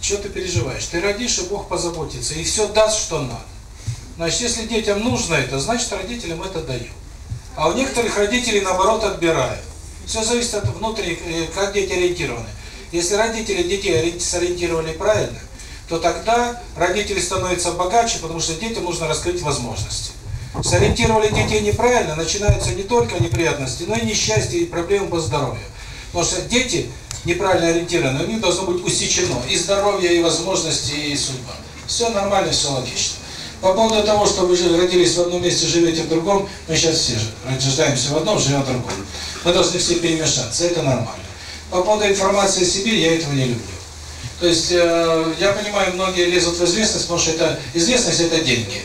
что ты переживаешь? Ты родишь, и Бог позаботится, и все даст, что надо. Значит, если детям нужно это, значит родителям это дают. А у некоторых родителей наоборот отбирают. Все зависит от внутренних, э, как дети ориентированы. Если родители детей ори- сориентировали правильно, то тогда родители становятся богаче, потому что детям нужно раскрыть возможности. Сориентировали детей неправильно, начинаются не только неприятности, но и несчастья, и проблемы по здоровью. Потому что дети неправильно ориентированы, у них должно быть усечено и здоровье, и возможности, и судьба. Все нормально, все логично. По поводу того, что вы родились в одном месте, живете в другом, мы сейчас все рождаемся в одном, живем в другом. Мы должны все перемешаться, это нормально. По поводу информации о себе, я этого не люблю. То есть, э, я понимаю, многие лезут в известность, потому что это известность – это деньги.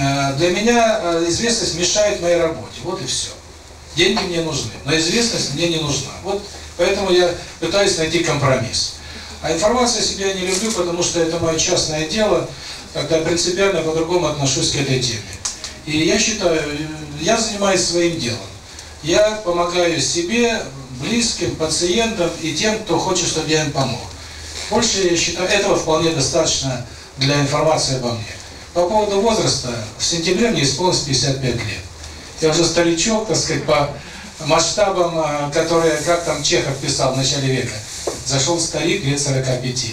Э, для меня э, известность мешает моей работе, вот и все. Деньги мне нужны, но известность мне не нужна. Вот поэтому я пытаюсь найти компромисс. А информацию о себе я не люблю, потому что это мое частное дело, когда принципиально по-другому отношусь к этой теме. И я считаю, я занимаюсь своим делом. Я помогаю себе, близким, пациентам и тем, кто хочет, чтобы я им помог. Больше, я считаю, этого вполне достаточно для информации обо мне. По поводу возраста, в сентябре мне исполнилось 55 лет. Я уже старичок, так сказать, по масштабам, а, которые, как там Чехов писал в начале века, зашел старик лет 45.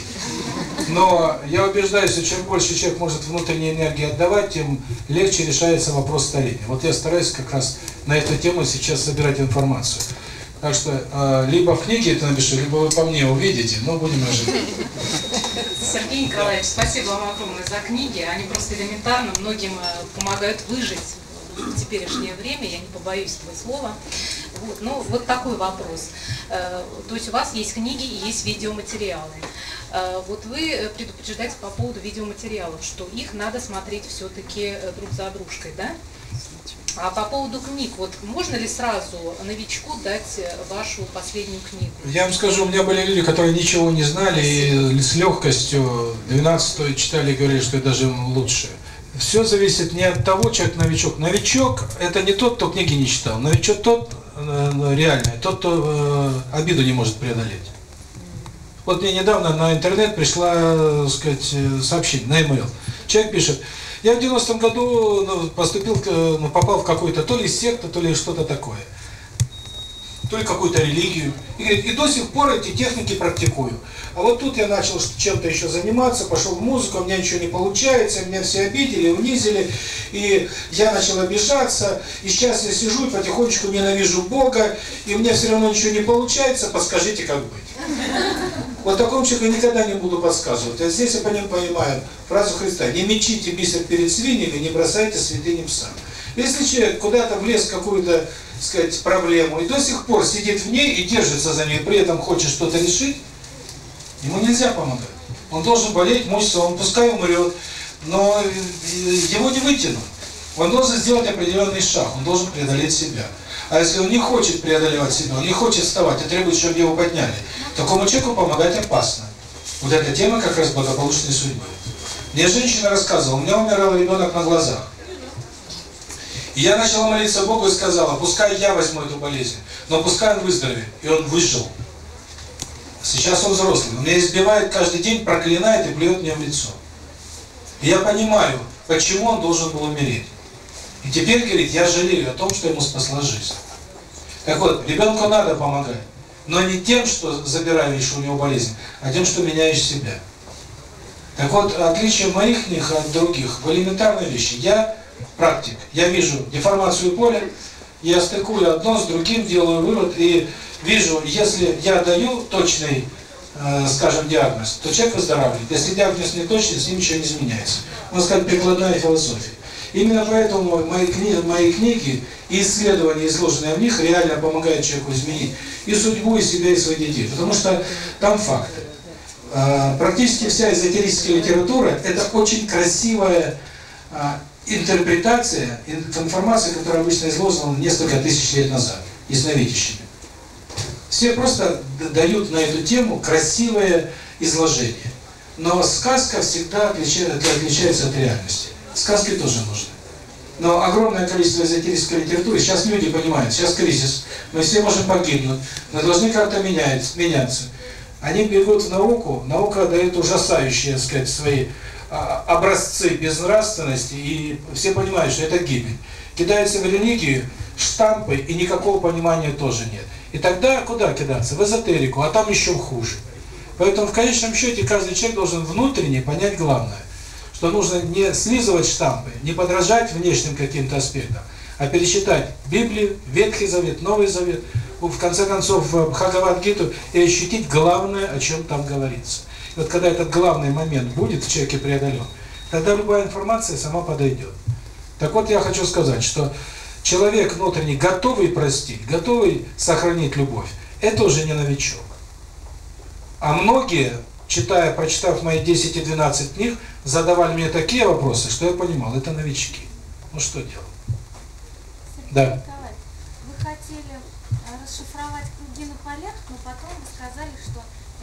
Но я убеждаюсь, что чем больше человек может внутренней энергии отдавать, тем легче решается вопрос старения. Вот я стараюсь как раз на эту тему сейчас собирать информацию. Так что э, либо в книге это напишу, либо вы по мне увидите, но будем ожидать. Сергей Николаевич, спасибо вам огромное за книги. Они просто элементарно многим э, помогают выжить в теперешнее время. Я не побоюсь этого слова. Вот. Ну, вот такой вопрос. Э, То есть у вас есть книги и есть видеоматериалы. Э, Вот вы э, предупреждаете по поводу видеоматериалов, что их надо смотреть все-таки друг за дружкой, да? А по поводу книг, вот можно ли сразу новичку дать э, вашу последнюю книгу? Я вам скажу, у меня были люди, которые ничего не знали и с легкостью 12 читали и говорили, что это даже лучше. Все зависит не от того, человек новичок. Новичок – это не тот, кто книги не читал. Новичок тот, э, реальный, тот, кто э, обиду не может преодолеть. Вот мне недавно на интернет пришла, э, сказать, сообщение, на e-mail. Человек пишет, я в 90-м году ну, поступил, ну, попал в какую-то то ли секту, то ли что-то такое. То ли какую-то религию. И говорит, и до сих пор эти техники практикую. А вот тут я начал чем-то еще заниматься, пошел в музыку, у меня ничего не получается, меня все обидели, унизили, и я начал обижаться, и сейчас я сижу и потихонечку ненавижу Бога, и меня все равно ничего не получается, подскажите, как быть. Вот такому человеку никогда не буду подсказывать. А здесь я по ним понимаю фразу Христа. Не мечите бисер перед свиньями, не бросайте святыням псам. Если человек куда-то влез какую-то, сказать, проблему и до сих пор сидит в ней и держится за ней, при этом хочет что-то решить, ему нельзя помогать. Он должен болеть, мучиться, он пускай умрет, но его не вытянут. Он должен сделать определенный шаг, он должен преодолеть себя. А если он не хочет преодолевать себя, он не хочет вставать и требует, чтобы его подняли, такому человеку помогать опасно. Вот эта тема как раз благополучной судьбы. Мне женщина рассказывала, у меня умирал ребенок на глазах. Я начала молиться Богу и сказала, пускай я возьму эту болезнь, но пускай он выздоровеет. И он выжил. Сейчас он взрослый. Он меня избивает каждый день, проклинает и плюет мне в лицо. И я понимаю, почему он должен был умереть. И теперь, говорит, я жалею о том, что ему спасла жизнь. Так вот, ребенку надо помогать. Но не тем, что забираешь у него болезнь, а тем, что меняешь себя. Так вот, отличие моих книг от других в элементарной вещи. Я практик. Я вижу деформацию поля, я стыкую одно с другим, делаю вывод и вижу, если я даю точный, э, скажем, диагноз, то человек выздоравливает. Если диагноз не точный, с ним ничего не изменяется. Можно сказать, прикладная философия. Именно поэтому мои книги, мои книги и исследования, изложенные в них, реально помогают человеку изменить и судьбу, и себя, и своих детей. Потому что там факты. Практически вся эзотерическая литература – это очень красивая интерпретация информации, которая обычно изложена несколько тысяч лет назад, ясновидящими. Все просто дают на эту тему красивое изложение. Но сказка всегда отличается, отличается от реальности. Сказки тоже нужны. Но огромное количество эзотерической литературы, сейчас люди понимают, сейчас кризис, мы все можем погибнуть, мы должны как-то меняться. Они бегут в науку, наука дает ужасающие, так сказать, свои образцы безнравственности, и все понимают, что это гибель. Кидаются в религию, штампы, и никакого понимания тоже нет. И тогда куда кидаться? В эзотерику, а там еще хуже. Поэтому в конечном счете каждый человек должен внутренне понять главное, что нужно не слизывать штампы, не подражать внешним каким-то аспектам, а пересчитать Библию, Ветхий Завет, Новый Завет, в конце концов в Бхагавад-гиту и ощутить главное, о чем там говорится. Вот когда этот главный момент будет в человеке преодолен, тогда любая информация сама подойдет. Так вот я хочу сказать, что человек внутренне готовый простить, готовый сохранить любовь, это уже не новичок. А многие, читая, прочитав мои 10 и 12 книг, задавали мне такие вопросы, что я понимал, это новички. Ну что делать? Да. Николай, вы хотели э, расшифровать круги на полях, но потом вы сказали, что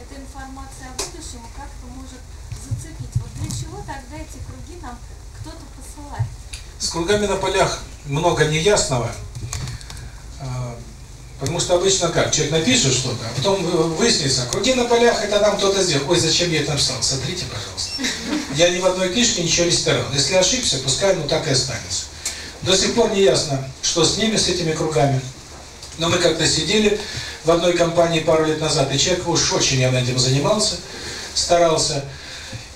эта информация о будущем как-то может зацепить. Вот для чего тогда эти круги нам кто-то посылает? С кругами на полях много неясного, а, потому что обычно как, человек напишет что-то, а потом выяснится, круги на полях это нам кто-то сделал. Ой, зачем я это написал? Смотрите, пожалуйста. Я ни в одной книжке ничего не старал. Если ошибся, пускай ну так и останется. До сих пор не ясно, что с ними, с этими кругами. Но мы как-то сидели в одной компании пару лет назад, и человек уж очень я этим занимался, старался.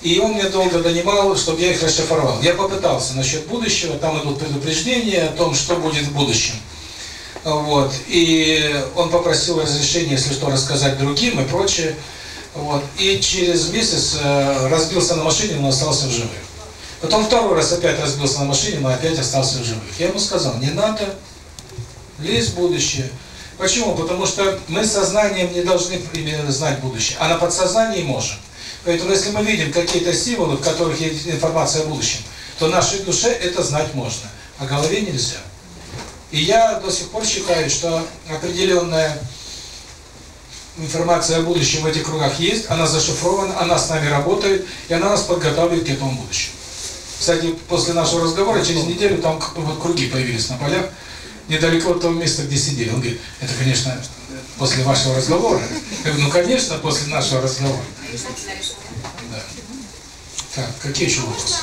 И он мне долго донимал, чтобы я их расшифровал. Я попытался насчет будущего, там идут предупреждения о том, что будет в будущем. Вот. И он попросил разрешения, если что, рассказать другим и прочее. Вот. И через месяц э, разбился на машине, но остался в живых. Потом второй раз опять разбился на машине, но опять остался в живых. Я ему сказал, не надо лезть в будущее. Почему? Потому что мы сознанием не должны знать будущее, а на подсознании можем. Поэтому если мы видим какие-то символы, в которых есть информация о будущем, то нашей душе это знать можно, а голове нельзя. И я до сих пор считаю, что определенная информация о будущем в этих кругах есть, она зашифрована, она с нами работает, и она нас подготавливает к этому будущему. Кстати, после нашего разговора, через неделю там вот круги появились на полях, недалеко от того места, где сидели. Он говорит, это, конечно, после вашего разговора. Я говорю, ну, конечно, после нашего разговора. Да. Так, какие еще вопросы?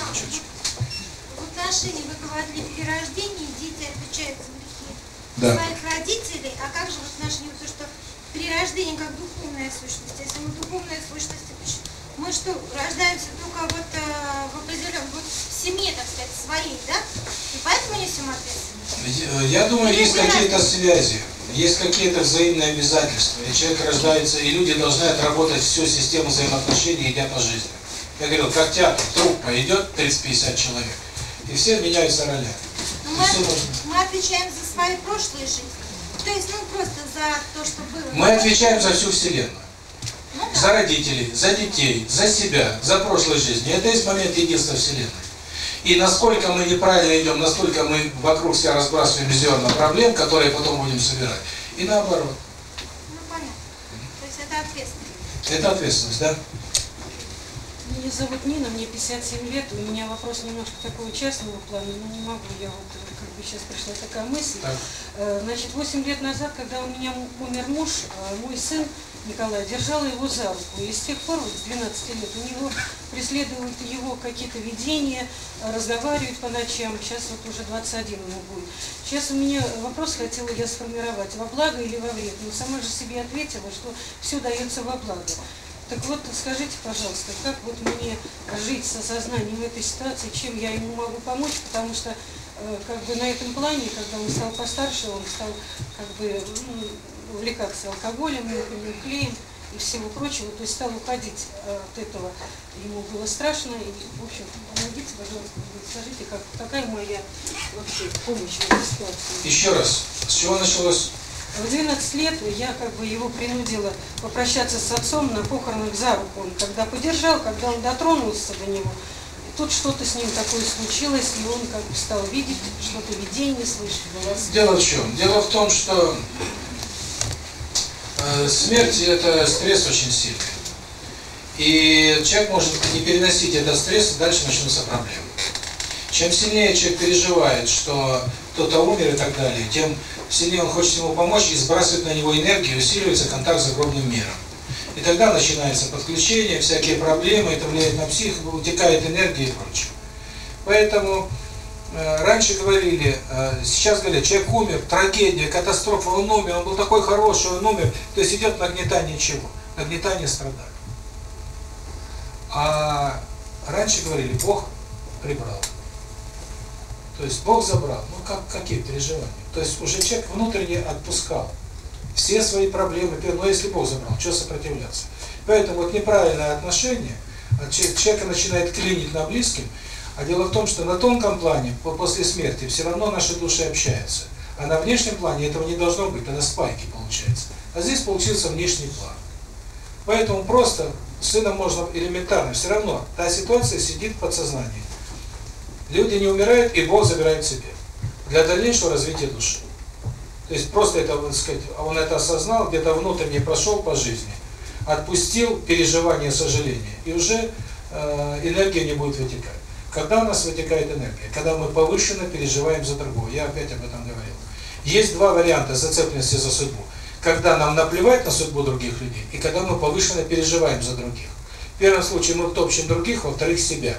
В отношении, вы говорили, при рождении дети отвечают за грехи Да. своих родителей, а как же в отношении то, что при рождении как духовная сущность, если мы духовная сущность, мы что, рождаемся только вот э, в определенном, вот в семье, так сказать, своей, да? И поэтому несем ответственность? Я думаю, есть какие-то связи, есть какие-то взаимные обязательства. И человек рождается, и люди должны отработать всю систему взаимоотношений, идя по жизни. Я говорил, как театр, труппа идет 30-50 человек, и все меняются ролями. Но мы, мы отвечаем за свои прошлые жизни. То есть, ну, просто за то, что было. Мы отвечаем за всю Вселенную. Ну, да. За родителей, за детей, за себя, за прошлой жизни. Это есть момент единства Вселенной. И насколько мы неправильно идем, настолько мы вокруг себя разбрасываем зерна проблем, которые потом будем собирать. И наоборот. Ну, понятно. То есть это ответственность. Это ответственность, да? Меня зовут Нина, мне 57 лет, у меня вопрос немножко такого частного плана, но не могу, я вот как бы сейчас пришла такая мысль. Так. Э, Значит, 8 лет назад, когда у меня умер муж, э, мой сын Николай держал его за руку, и с тех пор, вот с 12 лет, у него преследуют его какие-то видения, разговаривают по ночам, сейчас вот уже 21 ему будет. Сейчас у меня вопрос хотела я сформировать, во благо или во вред, но сама же себе ответила, что все дается во благо. Так вот, скажите, пожалуйста, как вот мне жить с осознанием этой ситуации, чем я ему могу помочь, потому что э, как бы на этом плане, когда он стал постарше, он стал как бы ну, увлекаться алкоголем, клеем и всего прочего, то есть стал уходить э, от этого. Ему было страшно, и, в общем, помогите, пожалуйста, скажите, как, какая моя вообще помощь в этой ситуации? Еще раз, с чего началось? В 12 лет я как бы его принудила попрощаться с отцом на похоронах за руку. Он когда подержал, когда он дотронулся до него, тут что-то с ним такое случилось, и он как бы стал видеть что-то видение, слышать голоса. Дело в чем? Дело в том, что смерть – это стресс очень сильный. И человек может не переносить этот стресс, и дальше начнутся проблемы. Чем сильнее человек переживает, что кто-то умер и так далее, тем сильнее он хочет ему помочь и сбрасывает на него энергию, усиливается контакт с загробным миром. И тогда начинается подключение, всякие проблемы, это влияет на психику, утекает энергия и прочее. Поэтому э, раньше говорили, э, сейчас говорят, человек умер, трагедия, катастрофа, он умер, он был такой хороший, он умер. То есть идет нагнетание чего? Нагнетание страданий. А раньше говорили, Бог прибрал. То есть Бог забрал. Ну, как, какие переживания? То есть уже человек внутренне отпускал все свои проблемы. Но если Бог забрал, что сопротивляться? Поэтому вот неправильное отношение, а человека начинает клинить на близким, а дело в том, что на тонком плане, после смерти, все равно наши души общаются. А на внешнем плане этого не должно быть, тогда спайки получается. А здесь получился внешний план. Поэтому просто сыном можно элементарно, все равно та ситуация сидит в подсознании. Люди не умирают, и Бог забирает себе. Для дальнейшего развития души. То есть просто это, так сказать, он это осознал, где-то внутренне прошел по жизни, отпустил переживание, сожаления, и уже э, энергия не будет вытекать. Когда у нас вытекает энергия? Когда мы повышенно переживаем за другого. Я опять об этом говорил. Есть два варианта зацепленности за судьбу. Когда нам наплевать на судьбу других людей, и когда мы повышенно переживаем за других. В первом случае мы топчем других, во вторых себя.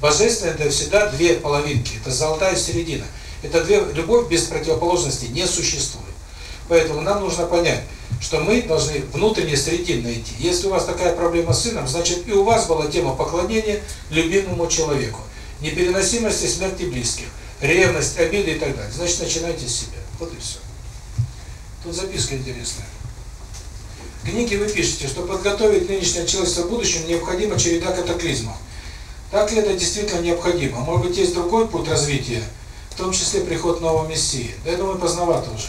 Божественное это всегда две половинки, это золотая середина. Это две любовь без противоположности не существует. Поэтому нам нужно понять, что мы должны внутренне средин найти. Если у вас такая проблема с сыном, значит и у вас была тема поклонения любимому человеку. Непереносимости смерти близких, ревность, обиды и так далее. Значит, начинайте с себя. Вот и все. Тут записка интересная. В книге вы пишете, что подготовить нынешнее человечество в будущем необходима череда катаклизмов. Так ли это действительно необходимо? Может быть, есть другой путь развития, в том числе приход нового Мессии? Да я думаю, поздновато уже.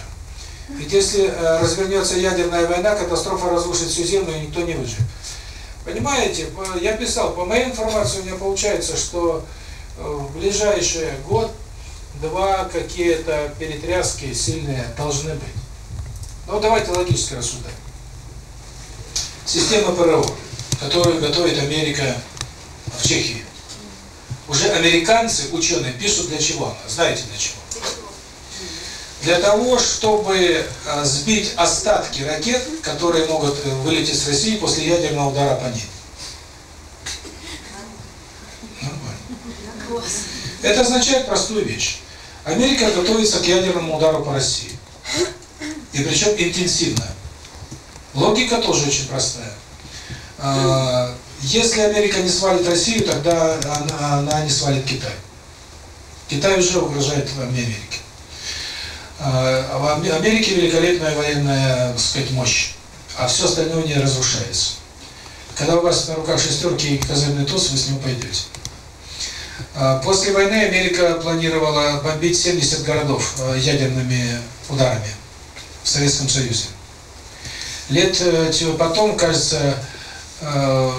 Ведь если э, развернется ядерная война, катастрофа разрушит всю Землю, и никто не выживет. Понимаете, я писал, по моей информации у меня получается, что э, в ближайший год два какие-то перетряски сильные должны быть. Ну, давайте логически рассуждать. Система ПРО, которую готовит Америка в Чехии. Уже американцы, ученые, пишут для чего она. Знаете для чего? Для того, чтобы сбить остатки ракет, которые могут вылететь с России после ядерного удара по ней. Это означает простую вещь. Америка готовится к ядерному удару по России. И причем интенсивно. Логика тоже очень простая. Если Америка не свалит Россию, тогда она, она не свалит Китай. Китай уже угрожает Америке. В Америке великолепная военная, так сказать, мощь, а все остальное не разрушается. Когда у вас на руках шестерки и козырный туз, вы с него пойдете. После войны Америка планировала бомбить 70 городов ядерными ударами в Советском Союзе. Лет потом, кажется,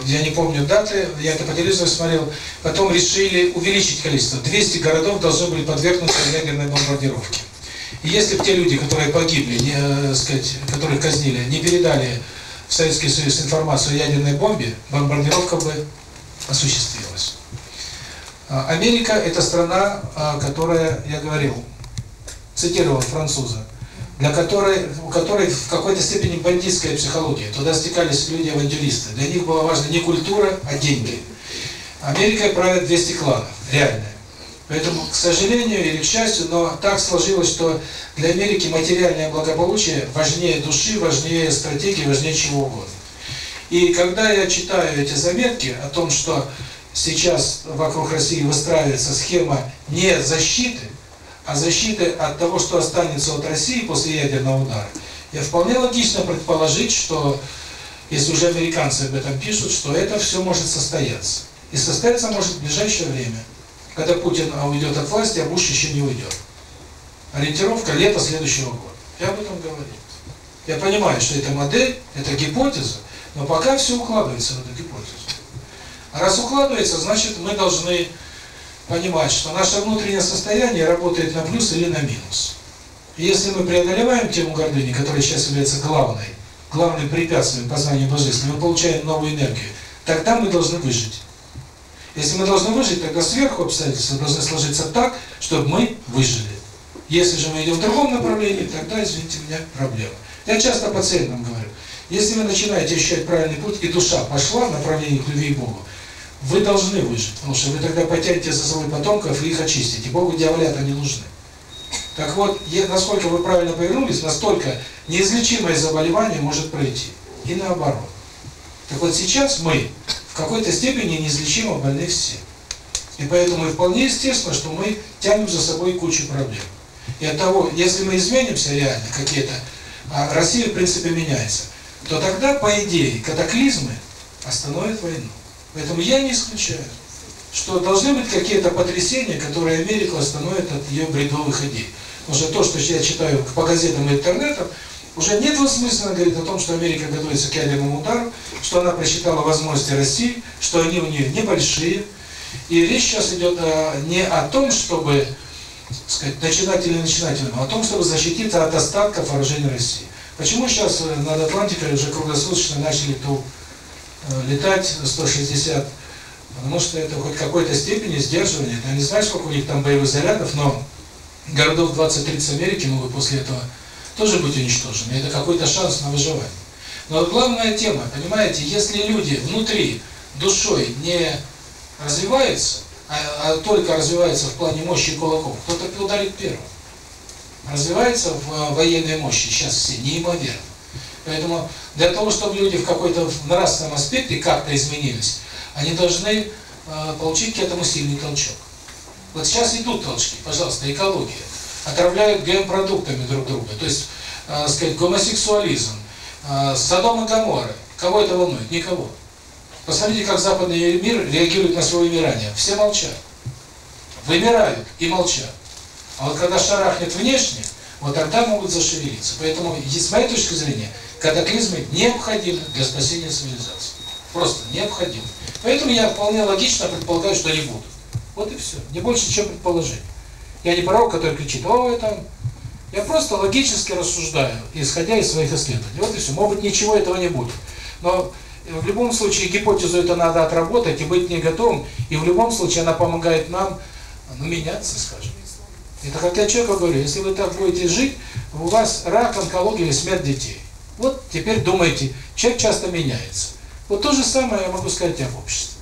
я не помню даты, я это по телевизору смотрел, потом решили увеличить количество. 200 городов должны были подвергнуться ядерной бомбардировке. Если бы те люди, которые погибли, не, э, сказать, которых казнили, не передали в Советский Союз информацию о ядерной бомбе, бомбардировка бы осуществилась. Америка – это страна, которая, я говорил, цитировал француза, для которой, у которой в какой-то степени бандитская психология. Туда стекались люди-авантюристы. Для них была важна не культура, а деньги. Америкой правят 200 кланов, реальная. Поэтому, к сожалению или к счастью, но так сложилось, что для Америки материальное благополучие важнее души, важнее стратегии, важнее чего угодно. И когда я читаю эти заметки о том, что сейчас вокруг России выстраивается схема не защиты, а защиты от того, что останется от России после ядерного удара, я вполне логично предположить, что если уже американцы об этом пишут, что это все может состояться. И состояться может в ближайшее время когда Путин уйдет от власти, а Буш еще не уйдет. Ориентировка лето следующего года. Я об этом говорил. Я понимаю, что это модель, это гипотеза, но пока все укладывается в эту гипотезу. А раз укладывается, значит мы должны понимать, что наше внутреннее состояние работает на плюс или на минус. И если мы преодолеваем тему гордыни, которая сейчас является главной, главным препятствием познания Божественного, мы получаем новую энергию, тогда мы должны выжить. Если мы должны выжить, тогда сверху обстоятельства должны сложиться так, чтобы мы выжили. Если же мы идем в другом направлении, тогда, извините меня, проблема. Я часто пациентам говорю, Если вы начинаете ощущать правильный путь, и душа пошла в направлении к любви к Богу, вы должны выжить, потому что вы тогда потянете за собой потомков и их очистите. Богу дьяволята не нужны. Так вот, насколько вы правильно повернулись, настолько неизлечимое заболевание может пройти. И наоборот. Так вот сейчас мы какой-то степени неизлечимо больны все. И поэтому вполне естественно, что мы тянем за собой кучу проблем. И от того, если мы изменимся реально какие-то, а Россия в принципе меняется, то тогда, по идее, катаклизмы остановят войну. Поэтому я не исключаю, что должны быть какие-то потрясения, которые Америку остановят от ее бредовых идей. Потому что то, что я читаю по газетам и интернетам, уже нет смысла говорить о том, что Америка готовится к ядерному удару, что она просчитала возможности России, что они у нее небольшие. И речь сейчас идет не о том, чтобы сказать, начинать или начинательным, а о том, чтобы защититься от остатков вооружений России. Почему сейчас над Атлантикой уже круглосуточно начали то летать 160, потому что это хоть какой-то степени сдерживание. Я не знаю, сколько у них там боевых зарядов, но городов 20-30 Америки могут после этого тоже быть уничтожены. Это какой-то шанс на выживание. Но главная тема, понимаете, если люди внутри душой не развиваются, а, а только развиваются в плане мощи кулаков, кто-то ударит первым. Развивается в военной мощи сейчас все неимоверно. Поэтому для того, чтобы люди в какой-то нравственном аспекте как-то изменились, они должны э, получить к этому сильный толчок. Вот сейчас идут толчки, пожалуйста, экология. Отравляют ГМ-продуктами друг друга. То есть, э, сказать, гомосексуализм, э, Содом и Гоморры. Кого это волнует? Никого. Посмотрите, как западный мир реагирует на свое вымирание. Все молчат. Вымирают и молчат. А вот когда шарахнет внешне, вот тогда могут зашевелиться. Поэтому, с моей точки зрения, катаклизмы необходимы для спасения цивилизации. Просто необходимы. Поэтому я вполне логично предполагаю, что они будут. Вот и все. Не больше, чем предположение. Я не пророк, который кричит, о, это... Я просто логически рассуждаю, исходя из своих исследований. Вот и все. Может быть, ничего этого не будет. Но в любом случае гипотезу это надо отработать и быть не готовым. И в любом случае она помогает нам ну, меняться, скажем. Это как я человеку говорю, если вы так будете жить, у вас рак, онкология или смерть детей. Вот теперь думайте, человек часто меняется. Вот то же самое я могу сказать об обществе.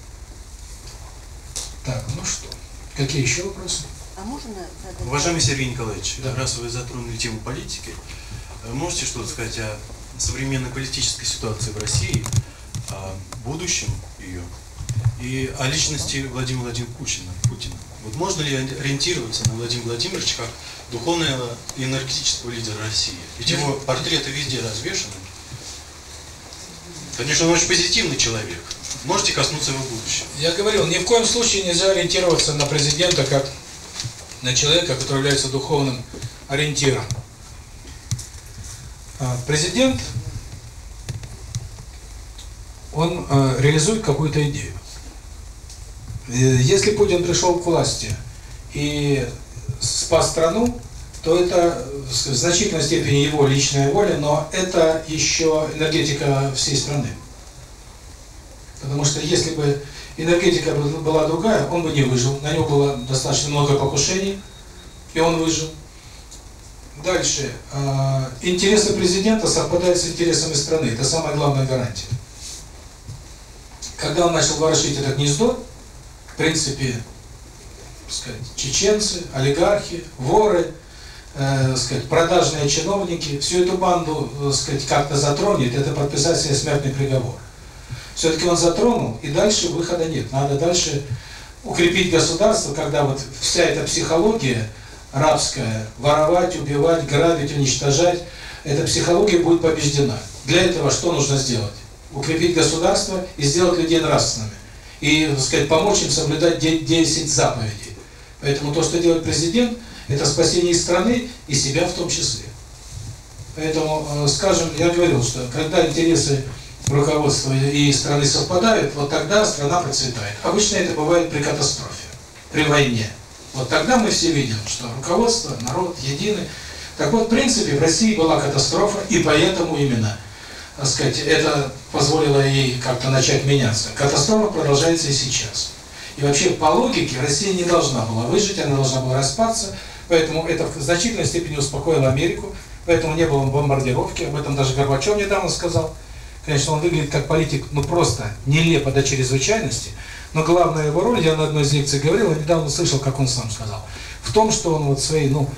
Так, ну что, какие еще вопросы? А можно? Уважаемый Сергей Николаевич, да. раз вы затронули тему политики, можете что-то сказать о современной политической ситуации в России, о будущем ее и о личности Владимира Владимировича Путина? Путина? Вот можно ли ориентироваться на Владимира Владимировича как духовного и энергетического лидера России? Ведь его портреты везде развешаны. Конечно, он очень позитивный человек. Можете коснуться его будущего. Я говорил, ни в коем случае нельзя ориентироваться на президента как на человека, который является духовным ориентиром. Президент, он реализует какую-то идею. Если Путин пришел к власти и спас страну, то это в значительной степени его личная воля, но это еще энергетика всей страны. Потому что если бы энергетика была другая, он бы не выжил. На него было достаточно много покушений, и он выжил. Дальше. Интересы президента совпадают с интересами страны. Это самая главная гарантия. Когда он начал ворошить это гнездо, в принципе, сказать, чеченцы, олигархи, воры, э, сказать, продажные чиновники, всю эту банду, э, сказать, как-то затронет, это подписать себе смертный приговор. Все-таки он затронул, и дальше выхода нет. Надо дальше укрепить государство, когда вот вся эта психология рабская, воровать, убивать, грабить, уничтожать, эта психология будет побеждена. Для этого что нужно сделать? Укрепить государство и сделать людей нравственными и, так сказать, помочь им соблюдать 10 заповедей. Поэтому то, что делает президент, это спасение страны и себя в том числе. Поэтому, скажем, я говорил, что когда интересы руководства и страны совпадают, вот тогда страна процветает. Обычно это бывает при катастрофе, при войне. Вот тогда мы все видим, что руководство, народ едины. Так вот, в принципе, в России была катастрофа, и поэтому именно так сказать, это позволило ей как-то начать меняться. Катастрофа продолжается и сейчас. И вообще, по логике, Россия не должна была выжить, она должна была распаться, поэтому это в значительной степени успокоило Америку, поэтому не было бомбардировки, об этом даже Горбачев недавно сказал. Конечно, он выглядит как политик, ну просто нелепо до чрезвычайности, но главная его роль, я на одной из лекций говорил, я недавно слышал, как он сам сказал, в том, что он вот своей, ну,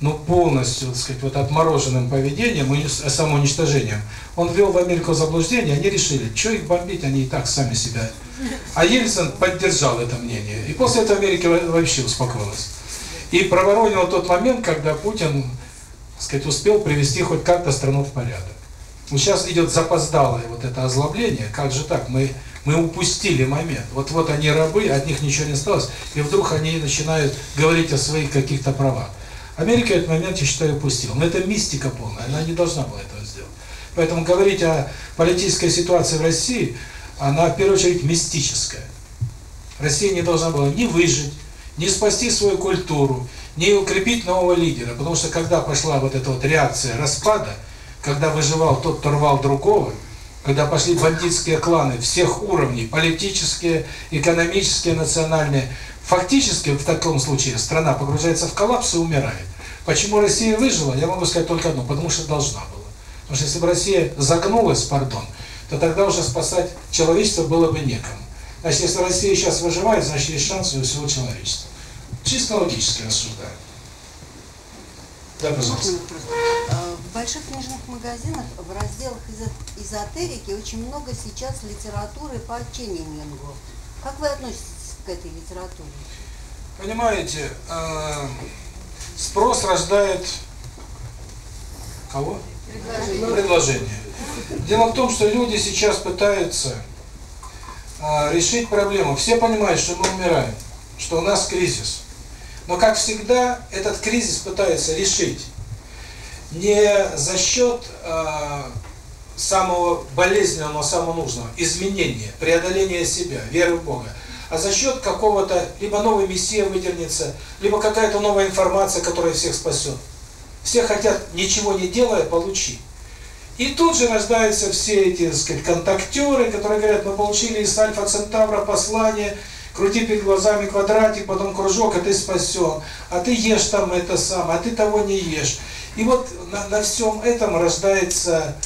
ну полностью, так сказать, вот отмороженным поведением и самоуничтожением, он ввел в Америку заблуждение, они решили, что их бомбить, они и так сами себя. А Ельцин поддержал это мнение, и после этого Америка вообще успокоилась. И проворонил тот момент, когда Путин, так сказать, успел привести хоть как-то страну в порядок. Вот сейчас идет запоздалое вот это озлобление, как же так, мы мы упустили момент. Вот вот они рабы, от них ничего не осталось, и вдруг они начинают говорить о своих каких-то правах. Америка этот момент, я считаю, упустила. Но это мистика полная, она не должна была этого сделать. Поэтому говорить о политической ситуации в России, она в первую очередь мистическая. Россия не должна была ни выжить, ни спасти свою культуру, ни укрепить нового лидера. Потому что когда пошла вот эта вот реакция распада, когда выживал тот, кто рвал другого, когда пошли бандитские кланы всех уровней, политические, экономические, национальные, фактически в таком случае страна погружается в коллапс и умирает. Почему Россия выжила, я могу сказать только одно, потому что должна была. Потому что если бы Россия загнулась, пардон, то тогда уже спасать человечество было бы некому. Значит, если Россия сейчас выживает, значит есть шансы у всего человечества. Чисто логически рассуждаю. Да, пожалуйста. В больших книжных магазинах в разделах эзотерики очень много сейчас литературы по ченнингу. Как вы относитесь к этой литературе? Понимаете, э, спрос рождает кого? Предложение. Предложение. Дело в том, что люди сейчас пытаются э, решить проблему. Все понимают, что мы умираем, что у нас кризис. Но, как всегда, этот кризис пытаются решить не за счет э, самого болезненного, самого нужного, изменения, преодоления себя, веры в Бога, а за счет какого-то, либо новый мессия выдернется, либо какая-то новая информация, которая всех спасет. Все хотят, ничего не делая, получить. И тут же рождаются все эти, так сказать, контактеры, которые говорят, мы получили из Альфа Центавра послание, крути перед глазами квадратик, потом кружок, а ты спасен, а ты ешь там это самое, а ты того не ешь. И вот на, на всем этом рождается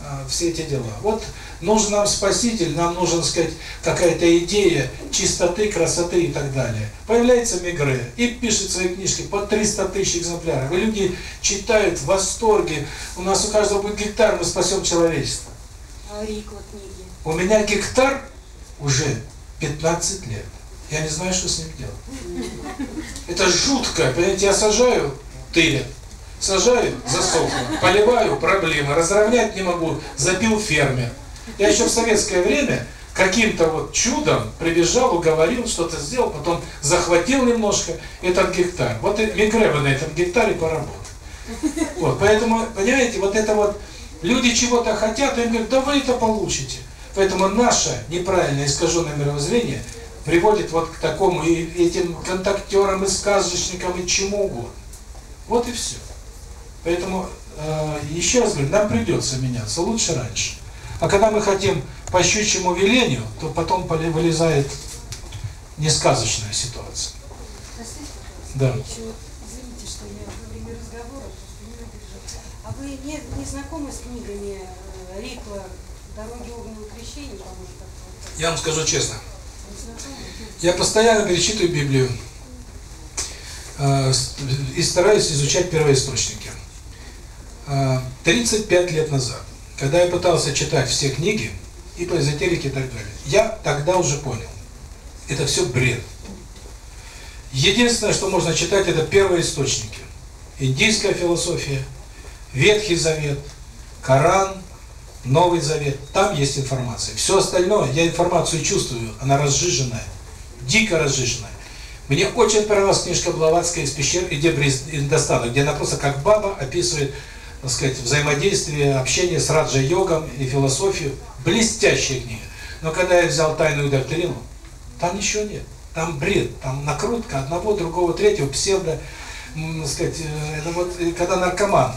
э, все эти дела. Вот нужен нам спаситель, нам нужен, сказать, какая-то идея чистоты, красоты и так далее. Появляется Мегре и пишет свои книжки по 300 тысяч экземпляров. И люди читают в восторге. У нас у каждого будет гектар, мы спасем человечество. А Рикла книги? У меня гектар уже 15 лет. Я не знаю, что с ним делать. Это жутко. Понимаете, я сажаю тырят, сажаю засохло, поливаю проблемы, разровнять не могу, забил фермер. Я еще в советское время каким-то вот чудом прибежал, уговорил, что-то сделал, потом захватил немножко этот гектар. Вот Мегрева на этом гектаре поработал. Вот, поэтому, понимаете, вот это вот, люди чего-то хотят, и им говорят, да вы это получите. Поэтому наше неправильное искаженное мировоззрение приводит вот к такому и этим контактерам, и сказочникам, и чему угодно. Вот и все. Поэтому, э, еще раз говорю, нам придется меняться, лучше раньше. А когда мы хотим по щучьему велению, то потом вылезает несказочная ситуация. Да. Извините, что я во время разговора. А вы не, не знакомы с книгами э, Рикла «Дороги огненного крещения», по-моему, так вот? Я вам скажу честно. Я постоянно перечитываю Библию э, и стараюсь изучать первоисточники. Э, 35 лет назад, когда я пытался читать все книги, и по эзотерике и так далее, я тогда уже понял, это все бред. Единственное, что можно читать, это первоисточники. Индийская философия, Ветхий Завет, Коран, Новый Завет. Там есть информация. Все остальное, я информацию чувствую, она разжиженная, дико разжиженная. Мне очень понравилась книжка Блаватская из пещер и Дебри Индостана, где она просто как баба описывает, так сказать, взаимодействие, общение с раджа-йогом и философию. Блестящая книга. Но когда я взял тайную доктрину, там ничего нет. Там бред, там накрутка одного, другого, третьего, псевдо, так сказать, это вот, когда наркоман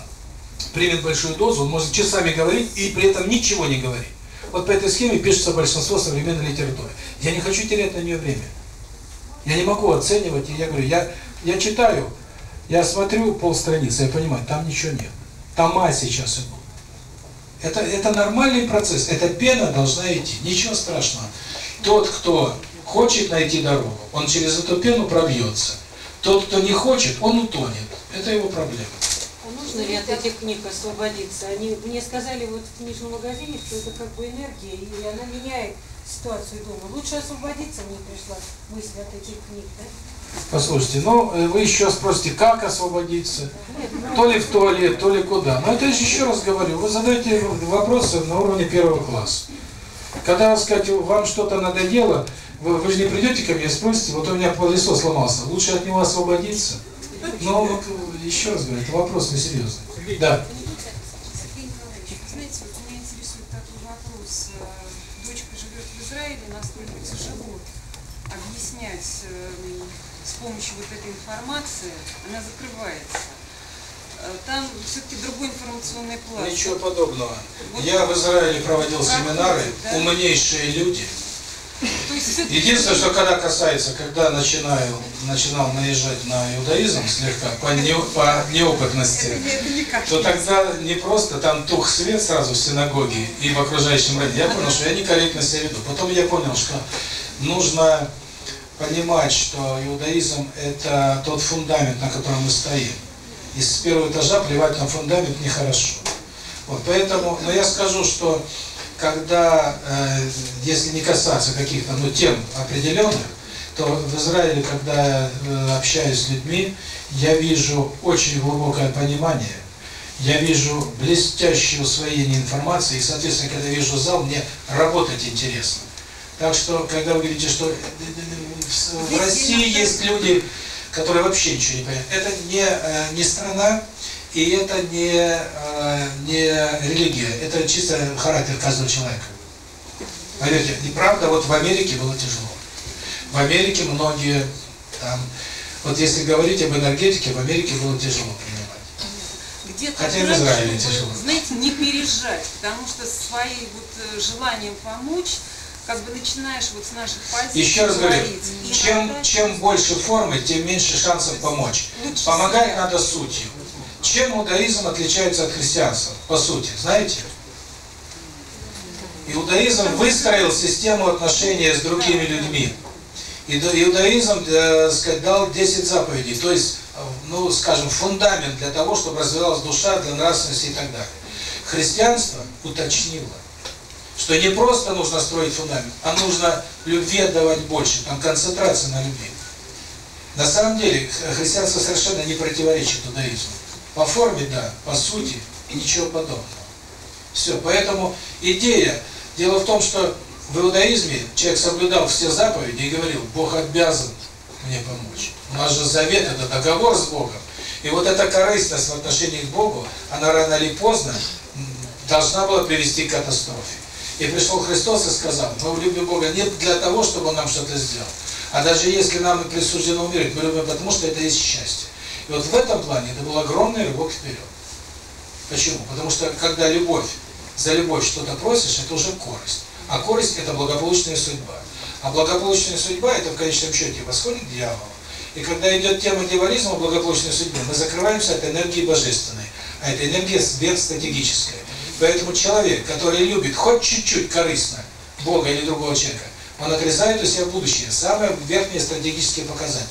примет большую дозу, он может часами говорить и при этом ничего не говорить. Вот по этой схеме пишется большинство современной литературы. Я не хочу терять на нее время. Я не могу оценивать, и я говорю, я, я читаю, я смотрю полстраницы, я понимаю, там ничего нет. Тома сейчас идут. Это, это нормальный процесс, эта пена должна идти, ничего страшного. Тот, кто хочет найти дорогу, он через эту пену пробьется. Тот, кто не хочет, он утонет. Это его проблема. А нужно ли от этих книг освободиться? Они мне сказали вот в книжном магазине, что это как бы энергия, и она меняет ситуацию дома. Лучше освободиться, мне пришла мысль от этих книг, да? Послушайте, ну э, вы еще спросите, как освободиться? То ли в туалет, то ли куда. Но это же еще раз говорю, вы задаете вопросы на уровне первого класса. Когда, сказать, вам что-то надоело, вы, вы же не придете ко мне и спросите, вот у меня колесо сломался, лучше от него освободиться? Но вот еще раз говорю, это вопрос несерьезный. Да. Сергей Николаевич, вы знаете, вот меня интересует такой вопрос. Э, Дочка живет в Израиле, насколько тяжело объяснять э, с помощью вот этой информации, она закрывается. Э, Там все-таки другой информационный пласт. Ничего подобного. Я в Израиле проводил семинары, умнейшие люди. Единственное, что когда касается, когда начинаю, начинал наезжать на иудаизм слегка, по, не, по неопытности, то тогда не просто там тух свет сразу в синагоге и в окружающем районе. Я понял, что я некорректно себя веду. Потом я понял, что нужно понимать, что иудаизм – это тот фундамент, на котором мы стоим. И с первого этажа плевать на фундамент нехорошо. Вот поэтому, но я скажу, что когда, э, если не касаться каких-то ну, тем определенных, то в Израиле, когда э, общаюсь с людьми, я вижу очень глубокое понимание, я вижу блестящее усвоение информации, и, соответственно, когда вижу зал, мне работать интересно. Так что, когда вы говорите, что э, в России есть люди, которые вообще ничего не понимают, это не, э, не страна, и это не, э, не религия, это чисто характер каждого человека. Поверьте, и правда, вот в Америке было тяжело. В Америке многие там, вот если говорить об энергетике, в Америке было тяжело принимать. Хотя и в Израиле чтобы, тяжело. знаете, не пережать, потому что своим вот э, желанием помочь, как бы начинаешь вот с наших позиций Еще раз говорю, чем, чем больше формы, тем меньше шансов помочь. Лучше Помогать себя. надо сутью. Чем иудаизм отличается от христианства, по сути, знаете? Иудаизм выстроил систему отношений с другими людьми. Иуда- Иудаизм, э, сказать, дал 10 заповедей, то есть, ну, скажем, фундамент для того, чтобы развивалась душа, для нравственности и так далее. Христианство уточнило, что не просто нужно строить фундамент, а нужно любви отдавать больше, там концентрация на любви. На самом деле, христианство совершенно не противоречит иудаизму. По форме, да, по сути, и ничего подобного. Все, поэтому идея, дело в том, что в иудаизме человек соблюдал все заповеди и говорил, Бог обязан мне помочь. У нас же завет, это договор с Богом. И вот эта корыстность в отношении к Богу, она рано или поздно должна была привести к катастрофе. И пришел Христос и сказал, мы любим Бога не для того, чтобы Он нам что-то сделал, а даже если нам и присуждено умереть, мы любим потому, что это есть счастье. И вот в этом плане это был огромный рывок вперед. Почему? Потому что когда любовь, за любовь что-то просишь, это уже корость. А корость – это благополучная судьба. А благополучная судьба – это в конечном счете восходит дьяволу. И когда идет тема дьяволизма, благополучной судьбы, мы закрываемся от энергии божественной. А эта энергия сверхстратегическая. Поэтому человек, который любит хоть чуть-чуть корыстно Бога или другого человека, он отрезает у себя будущее. Самые верхние стратегические показатели.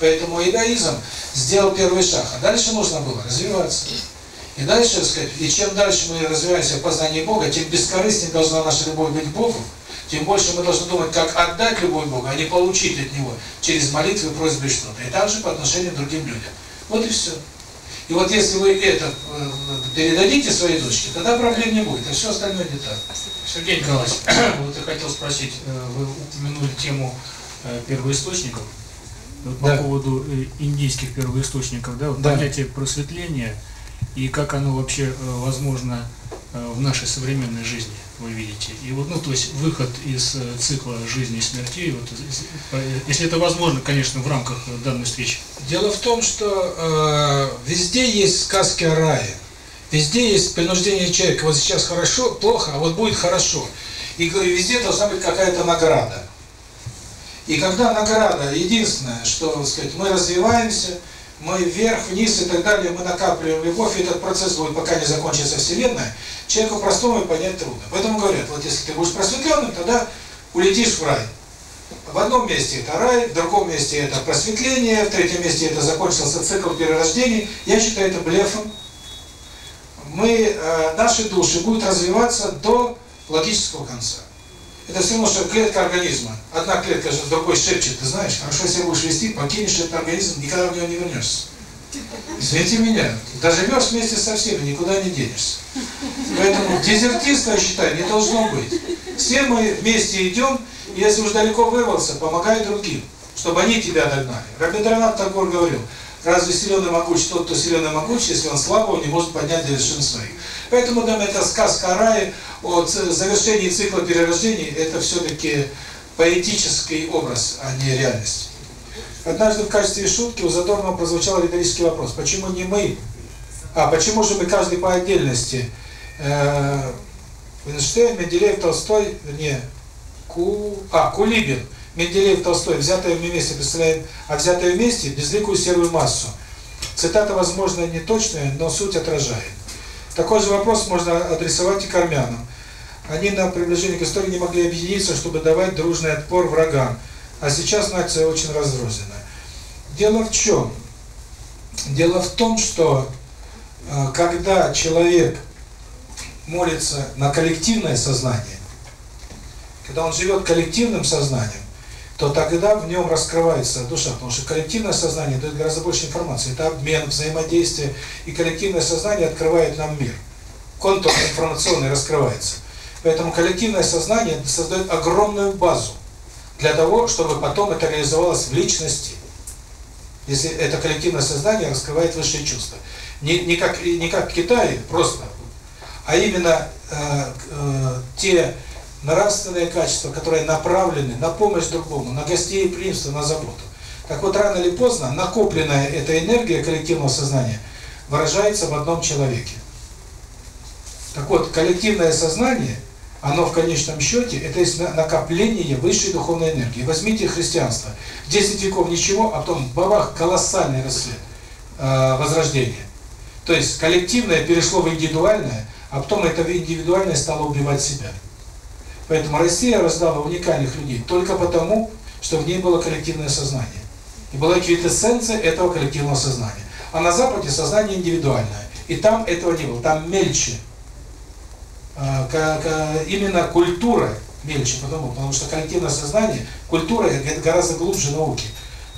Поэтому иудаизм сделал первый шаг. А дальше нужно было развиваться. И дальше, сказать, и чем дальше мы развиваемся в познании Бога, тем бескорыстнее должна наша любовь быть к Богу, тем больше мы должны думать, как отдать любовь Богу, а не получить от Него через молитвы, просьбы что-то. И также по отношению к другим людям. Вот и все. И вот если вы это э, передадите своей дочке, тогда проблем не будет, а все остальное не так. Сергей Николаевич, вот я хотел спросить, э, вы упомянули тему э, первоисточников. Вот по Да. поводу э, индийских первоисточников, да, вот Да. понятие просветления и как оно вообще возможно в нашей современной жизни, вы видите. И вот, ну, то есть выход из цикла жизни и смерти, вот, если это возможно, конечно, в рамках данной встречи. Дело в том, что э, везде есть сказки о рае. Везде есть принуждение человека. Вот сейчас хорошо, плохо, а вот будет хорошо. И везде должна быть какая-то награда. И когда награда, единственное, что, сказать, мы развиваемся, мы вверх, вниз и так далее, мы накапливаем любовь, и этот процесс будет, пока не закончится Вселенная, человеку простому понять трудно. Поэтому говорят, вот если ты будешь просветленным, тогда улетишь в рай. В одном месте это рай, в другом месте это просветление, в третьем месте это закончился цикл перерождений. Я считаю это блефом. Мы, э, наши души будут развиваться до логического конца. Это все равно, что клетка организма. Одна клетка же другой шепчет, ты знаешь, хорошо если будешь вести, покинешь этот организм, никогда в него не вернешься. Извините меня, доживешь вместе со всеми, никуда не денешься. Поэтому дезертирство, я считаю, не должно быть. Все мы вместе идем, если уж далеко вырвался, помогай другим, чтобы они тебя догнали. Рабиндранат Тагор говорил, разве силен и могуч тот, кто силен и могуч, если он слабо, он не может поднять до вершин своих. Поэтому, да, эта сказка о рае, о завершении цикла перерождений, это все-таки поэтический образ, а не реальность. Однажды в качестве шутки у Задорнова прозвучал риторический вопрос, почему не мы, а почему же мы каждый по отдельности, э, Эйнштейн, Менделеев, Толстой, не, Ку, а, Кулибин, Менделеев, Толстой, взятые вместе представляем, а взятые вместе безликую серую массу. Цитата, возможно, не точная, но суть отражает. Такой же вопрос можно адресовать и к армянам. Они на приближение к истории не могли объединиться, чтобы давать дружный отпор врагам. А сейчас нация очень разрозненная. Дело в чем? Дело в том, что э, когда человек молится на коллективное сознание, когда он живет коллективным сознанием, то тогда в нем раскрывается душа, потому что коллективное сознание дает гораздо больше информации. Это обмен, взаимодействие, и коллективное сознание открывает нам мир. Контур информационный раскрывается. Поэтому коллективное сознание создает огромную базу для того, чтобы потом это реализовалось в личности. Если это коллективное сознание раскрывает высшие чувства. Не, не, как, не как в Китае, просто, а именно э, э, те нравственные качества, которые направлены на помощь другому, на гостеприимство, на заботу. Так вот, рано или поздно накопленная эта энергия коллективного сознания выражается в одном человеке. Так вот, коллективное сознание, оно в конечном счете, это накопление высшей духовной энергии. Возьмите христианство. 10 веков ничего, а потом бабах, колоссальный расцвет, э, возрождение. То есть коллективное перешло в индивидуальное, а потом это индивидуальное стало убивать себя. Поэтому Россия раздала уникальных людей только потому, что в ней было коллективное сознание. И была квитэссенция этого коллективного сознания. А на Западе сознание индивидуальное. И там этого не было, там мельче. Именно культура мельче, потому, потому что коллективное сознание, культура гораздо глубже науки.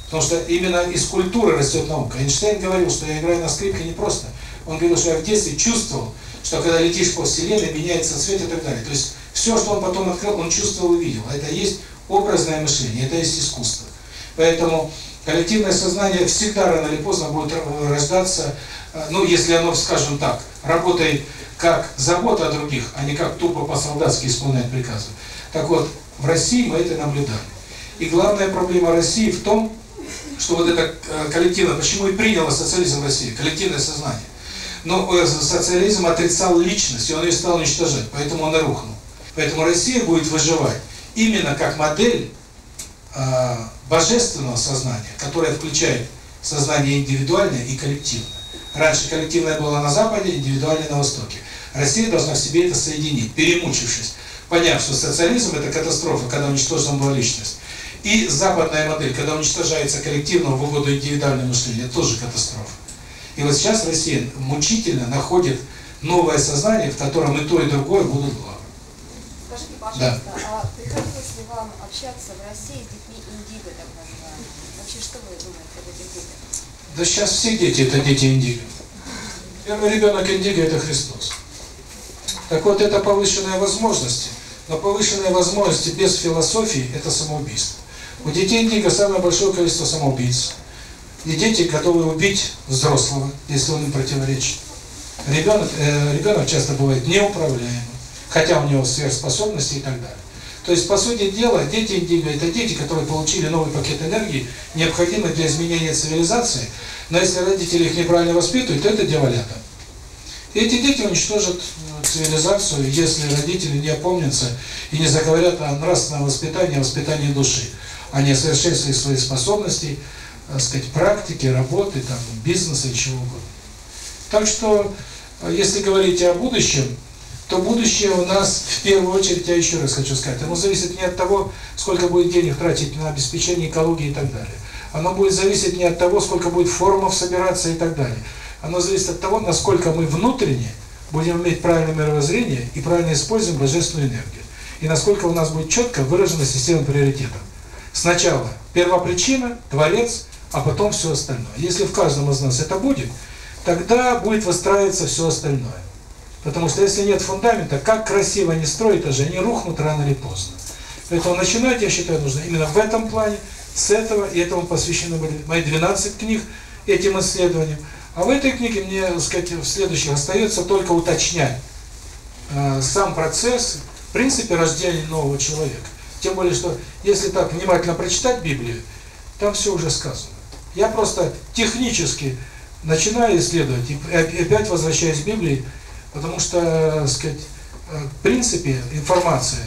Потому что именно из культуры растет наука. Эйнштейн говорил, что я играю на скрипке не просто. Он говорил, что я в детстве чувствовал, что когда летишь по вселенной, меняется цвет и так далее. То есть все, что он потом открыл, он чувствовал и видел. Это есть образное мышление, это есть искусство. Поэтому коллективное сознание всегда рано или поздно будет рождаться, ну, если оно, скажем так, работает как забота о других, а не как тупо по-солдатски исполнять приказы. Так вот, в России мы это наблюдали. И главная проблема России в том, что вот это коллективное, почему и приняло социализм в России, коллективное сознание. Но социализм отрицал личность, и он ее стал уничтожать, поэтому он и рухнул. Поэтому Россия будет выживать именно как модель э, божественного сознания, которое включает сознание индивидуальное и коллективное. Раньше коллективное было на Западе, индивидуальное на Востоке. Россия должна в себе это соединить, перемучившись, поняв, что социализм – это катастрофа, когда уничтожена была личность. И западная модель, когда уничтожается коллективное в угоду индивидуальное мышление, тоже катастрофа. И вот сейчас Россия мучительно находит новое сознание, в котором и то, и другое будут главным. Пожалуйста, да. а приходилось ли вам общаться в России с детьми индиго, так называемыми? Вообще, что вы думаете об этих детях? Да сейчас все дети – это дети индиго. Первый ребенок индиго – это Христос. Так вот, это повышенные возможности, но повышенные возможности без философии – это самоубийство. У детей индиго самое большое количество самоубийц. И дети готовы убить взрослого, если он им противоречит. Ребенок, э, ребенок часто бывает неуправляемым, хотя у него сверхспособности и так далее. То есть, по сути дела, дети индиго – это дети, которые получили новый пакет энергии, необходимый для изменения цивилизации, но если родители их неправильно воспитывают, то это дьяволята. И эти дети уничтожат цивилизацию, если родители не опомнятся и не заговорят о нравственном воспитании, о воспитании души, а не о совершенстве своих способностей, так сказать, практики, работы, там, бизнеса и чего угодно. Так что, э, если говорить о будущем, то будущее у нас, в первую очередь, я еще раз хочу сказать, оно зависит не от того, сколько будет денег тратить на обеспечение экологии и так далее. Оно будет зависеть не от того, сколько будет форумов собираться и так далее. Оно зависит от того, насколько мы внутренне будем иметь правильное мировоззрение и правильно используем божественную энергию. И насколько у нас будет четко выражена система приоритетов. Сначала первопричина, Творец, а потом все остальное. Если в каждом из нас это будет, тогда будет выстраиваться все остальное. Потому что если нет фундамента, как красиво не строить этажи, они рухнут рано или поздно. Поэтому начинать, я считаю, нужно именно в этом плане, с этого, и этому посвящены были мои 12 книг этим исследованиям. А в этой книге мне, так сказать, в следующих остается только уточнять э, сам процесс, в принципе, рождения нового человека. Тем более, что если так внимательно прочитать Библию, там все уже сказано. Я просто технически начинаю исследовать и опять возвращаюсь к Библии, потому что, так сказать, э, в принципе, информация,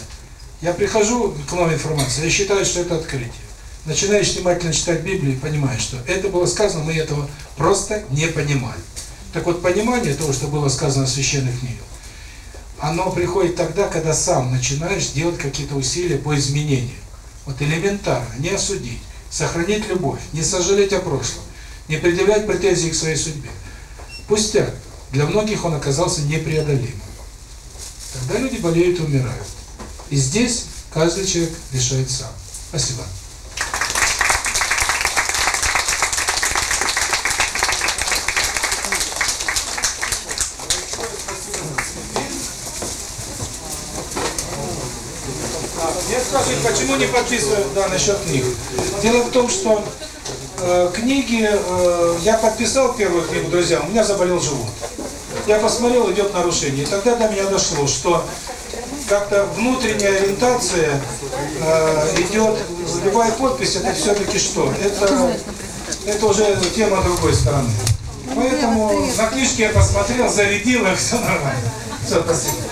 я прихожу к новой информации, я считаю, что это открытие. Начинаешь внимательно читать Библию и понимаешь, что это было сказано, мы этого просто не понимали. Так вот, понимание того, что было сказано в священных книгах, оно приходит тогда, когда сам начинаешь делать какие-то усилия по изменению. Вот элементарно, не осудить, сохранить любовь, не сожалеть о прошлом, не предъявлять претензий к своей судьбе. Пустяк. Для многих он оказался непреодолимым. Тогда люди болеют и умирают. И здесь каждый человек решает сам. Спасибо. Мне спрашивают, почему не подписываю да, насчет книг. Дело в том, что книги, э, я подписал первую книгу, друзья, у меня заболел живот. Я посмотрел, идет нарушение. И тогда до меня дошло, что как-то внутренняя ориентация э, идет, любая подпись, это все-таки что? Это, это уже тема другой стороны. Поэтому на книжке я посмотрел, зарядил, и все нормально. Все, спасибо.